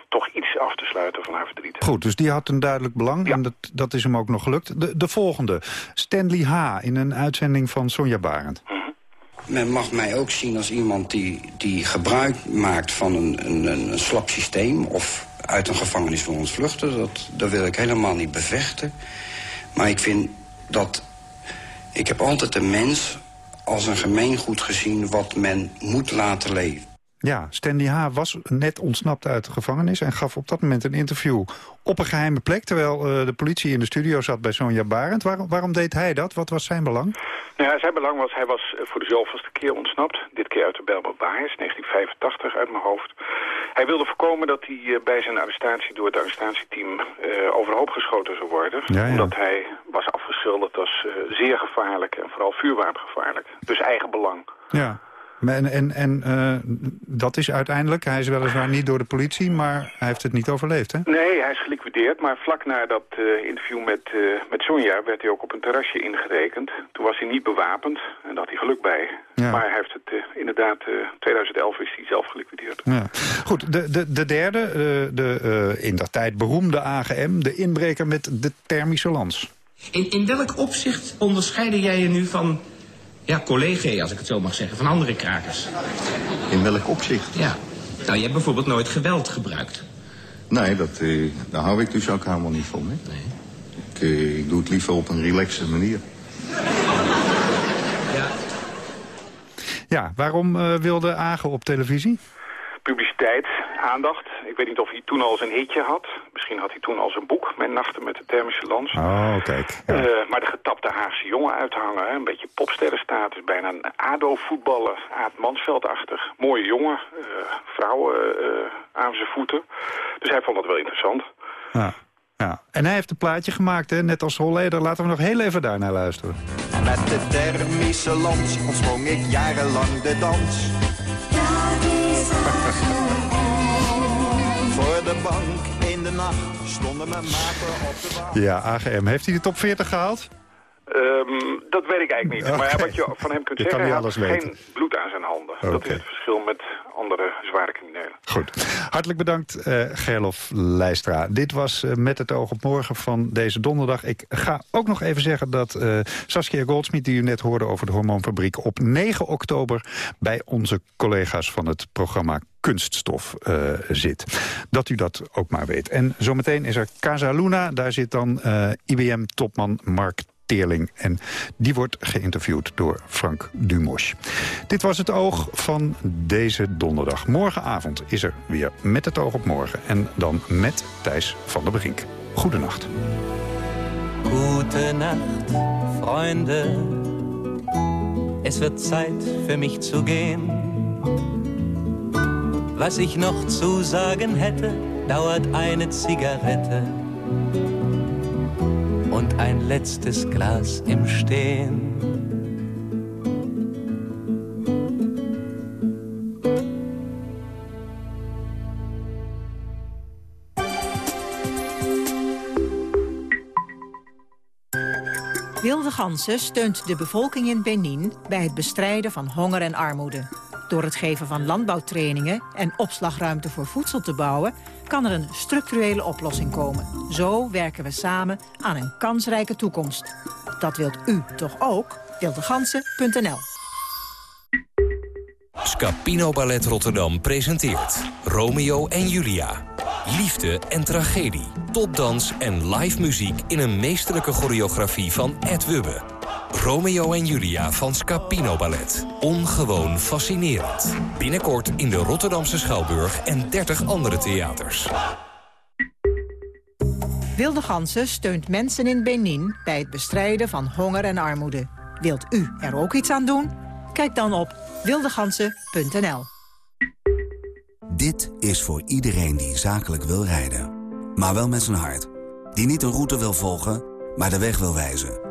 toch iets af te sluiten van haar verdriet. Goed, dus die had een duidelijk belang en dat, dat is hem ook nog gelukt. De, de volgende, Stanley H. in een uitzending van Sonja Barend. Men mag mij ook zien als iemand die, die gebruik maakt van een, een, een slap systeem... of uit een gevangenis wil ontvluchten. Dat, dat wil ik helemaal niet bevechten. Maar ik vind dat... Ik heb altijd de mens als een gemeengoed gezien... wat men moet laten leven. Ja, Stanley H. was net ontsnapt uit de gevangenis... en gaf op dat moment een interview op een geheime plek... terwijl uh, de politie in de studio zat bij Sonja Barend. Waarom, waarom deed hij dat? Wat was zijn belang? Nou ja, zijn belang was, hij was voor de zoveelste keer ontsnapt. Dit keer uit de Belmer Baars, 1985 uit mijn hoofd. Hij wilde voorkomen dat hij uh, bij zijn arrestatie door het arrestatieteam uh, overhoop geschoten zou worden. Ja, ja. Omdat hij was afgeschilderd als zeer gevaarlijk en vooral vuurwapengevaarlijk. Dus eigen belang. Ja. En, en, en uh, dat is uiteindelijk, hij is weliswaar niet door de politie, maar hij heeft het niet overleefd, hè? Nee, hij is geliquideerd, maar vlak na dat uh, interview met, uh, met Sonja werd hij ook op een terrasje ingerekend. Toen was hij niet bewapend en daar had hij geluk bij. Ja. Maar hij heeft het inderdaad, 2011 is hij zelf geliquideerd. Ja. Goed, de, de, de derde, de in dat tijd beroemde AGM, de inbreker met de thermische lans. In, in welk opzicht onderscheiden jij je nu van ja, collega, als ik het zo mag zeggen, van andere krakers. In welk opzicht? Ja. Nou, je hebt bijvoorbeeld nooit geweld gebruikt. Nee, dat, uh, daar hou ik dus ook helemaal niet van. Hè? Nee. Ik, uh, ik doe het liever op een relaxe manier. Ja. Ja, waarom uh, wilde Agen op televisie? Publiciteit, aandacht. Ik weet niet of hij toen al zijn hitje had. Misschien had hij toen al zijn boek, Mijn Nachten met de Thermische Lans. Oh, kijk. Ja. Uh, maar de getapte Haagse jongen uithangen, hè? een beetje popsterrenstatus. Bijna een ADO-voetballer, Aad Mansveldachtig. Mooie jongen, uh, vrouwen uh, aan zijn voeten. Dus hij vond dat wel interessant. Ja. Ja. En hij heeft een plaatje gemaakt, hè? net als Holleder. Laten we nog heel even daarnaar luisteren. Met de thermische lans ontsprong ik jarenlang de dans. Voor de bank in de nacht stonden mijn maten op de bank. Ja, AGM. Heeft hij de top 40 gehaald? Um, dat weet ik eigenlijk niet. Okay. Maar wat je van hem kunt je zeggen, hij had geen weten. bloed aan zijn handen. Okay. Dat is het verschil met andere zware criminelen. Goed. Hartelijk bedankt, uh, Gerlof Leistra. Dit was uh, Met het oog op morgen van deze donderdag. Ik ga ook nog even zeggen dat uh, Saskia Goldsmith, die u net hoorde over de hormoonfabriek... op 9 oktober bij onze collega's van het programma kunststof uh, zit. Dat u dat ook maar weet. En zometeen is er Casa Luna. Daar zit dan uh, IBM-topman Mark Teerling. En die wordt geïnterviewd door Frank Dumosch. Dit was het oog van deze donderdag. Morgenavond is er weer met het oog op morgen. En dan met Thijs van der Brink. Goedenacht. Gute Nacht, Freunde. Es wird Zeit für mich zu gehen. Was ich noch zu sagen hätte, dauert eine Zigarette und ein letztes Glas im Stehen. Wilde Gansen steunt de bevolking in Benin bij het bestrijden van honger en armoede. Door het geven van landbouwtrainingen en opslagruimte voor voedsel te bouwen... kan er een structurele oplossing komen. Zo werken we samen aan een kansrijke toekomst. Dat wilt u toch ook? Wildegansen.nl Scapino Ballet Rotterdam presenteert Romeo en Julia. Liefde en tragedie, topdans en live muziek... in een meesterlijke choreografie van Ed Wubbe. Romeo en Julia van Scapino Ballet. Ongewoon fascinerend. Binnenkort in de Rotterdamse Schouwburg en 30 andere theaters. Wilde Gansen steunt mensen in Benin bij het bestrijden van honger en armoede. Wilt u er ook iets aan doen? Kijk dan op wildegansen.nl. Dit is voor iedereen die zakelijk wil rijden. Maar wel met zijn hart. Die niet een route wil volgen, maar de weg wil wijzen.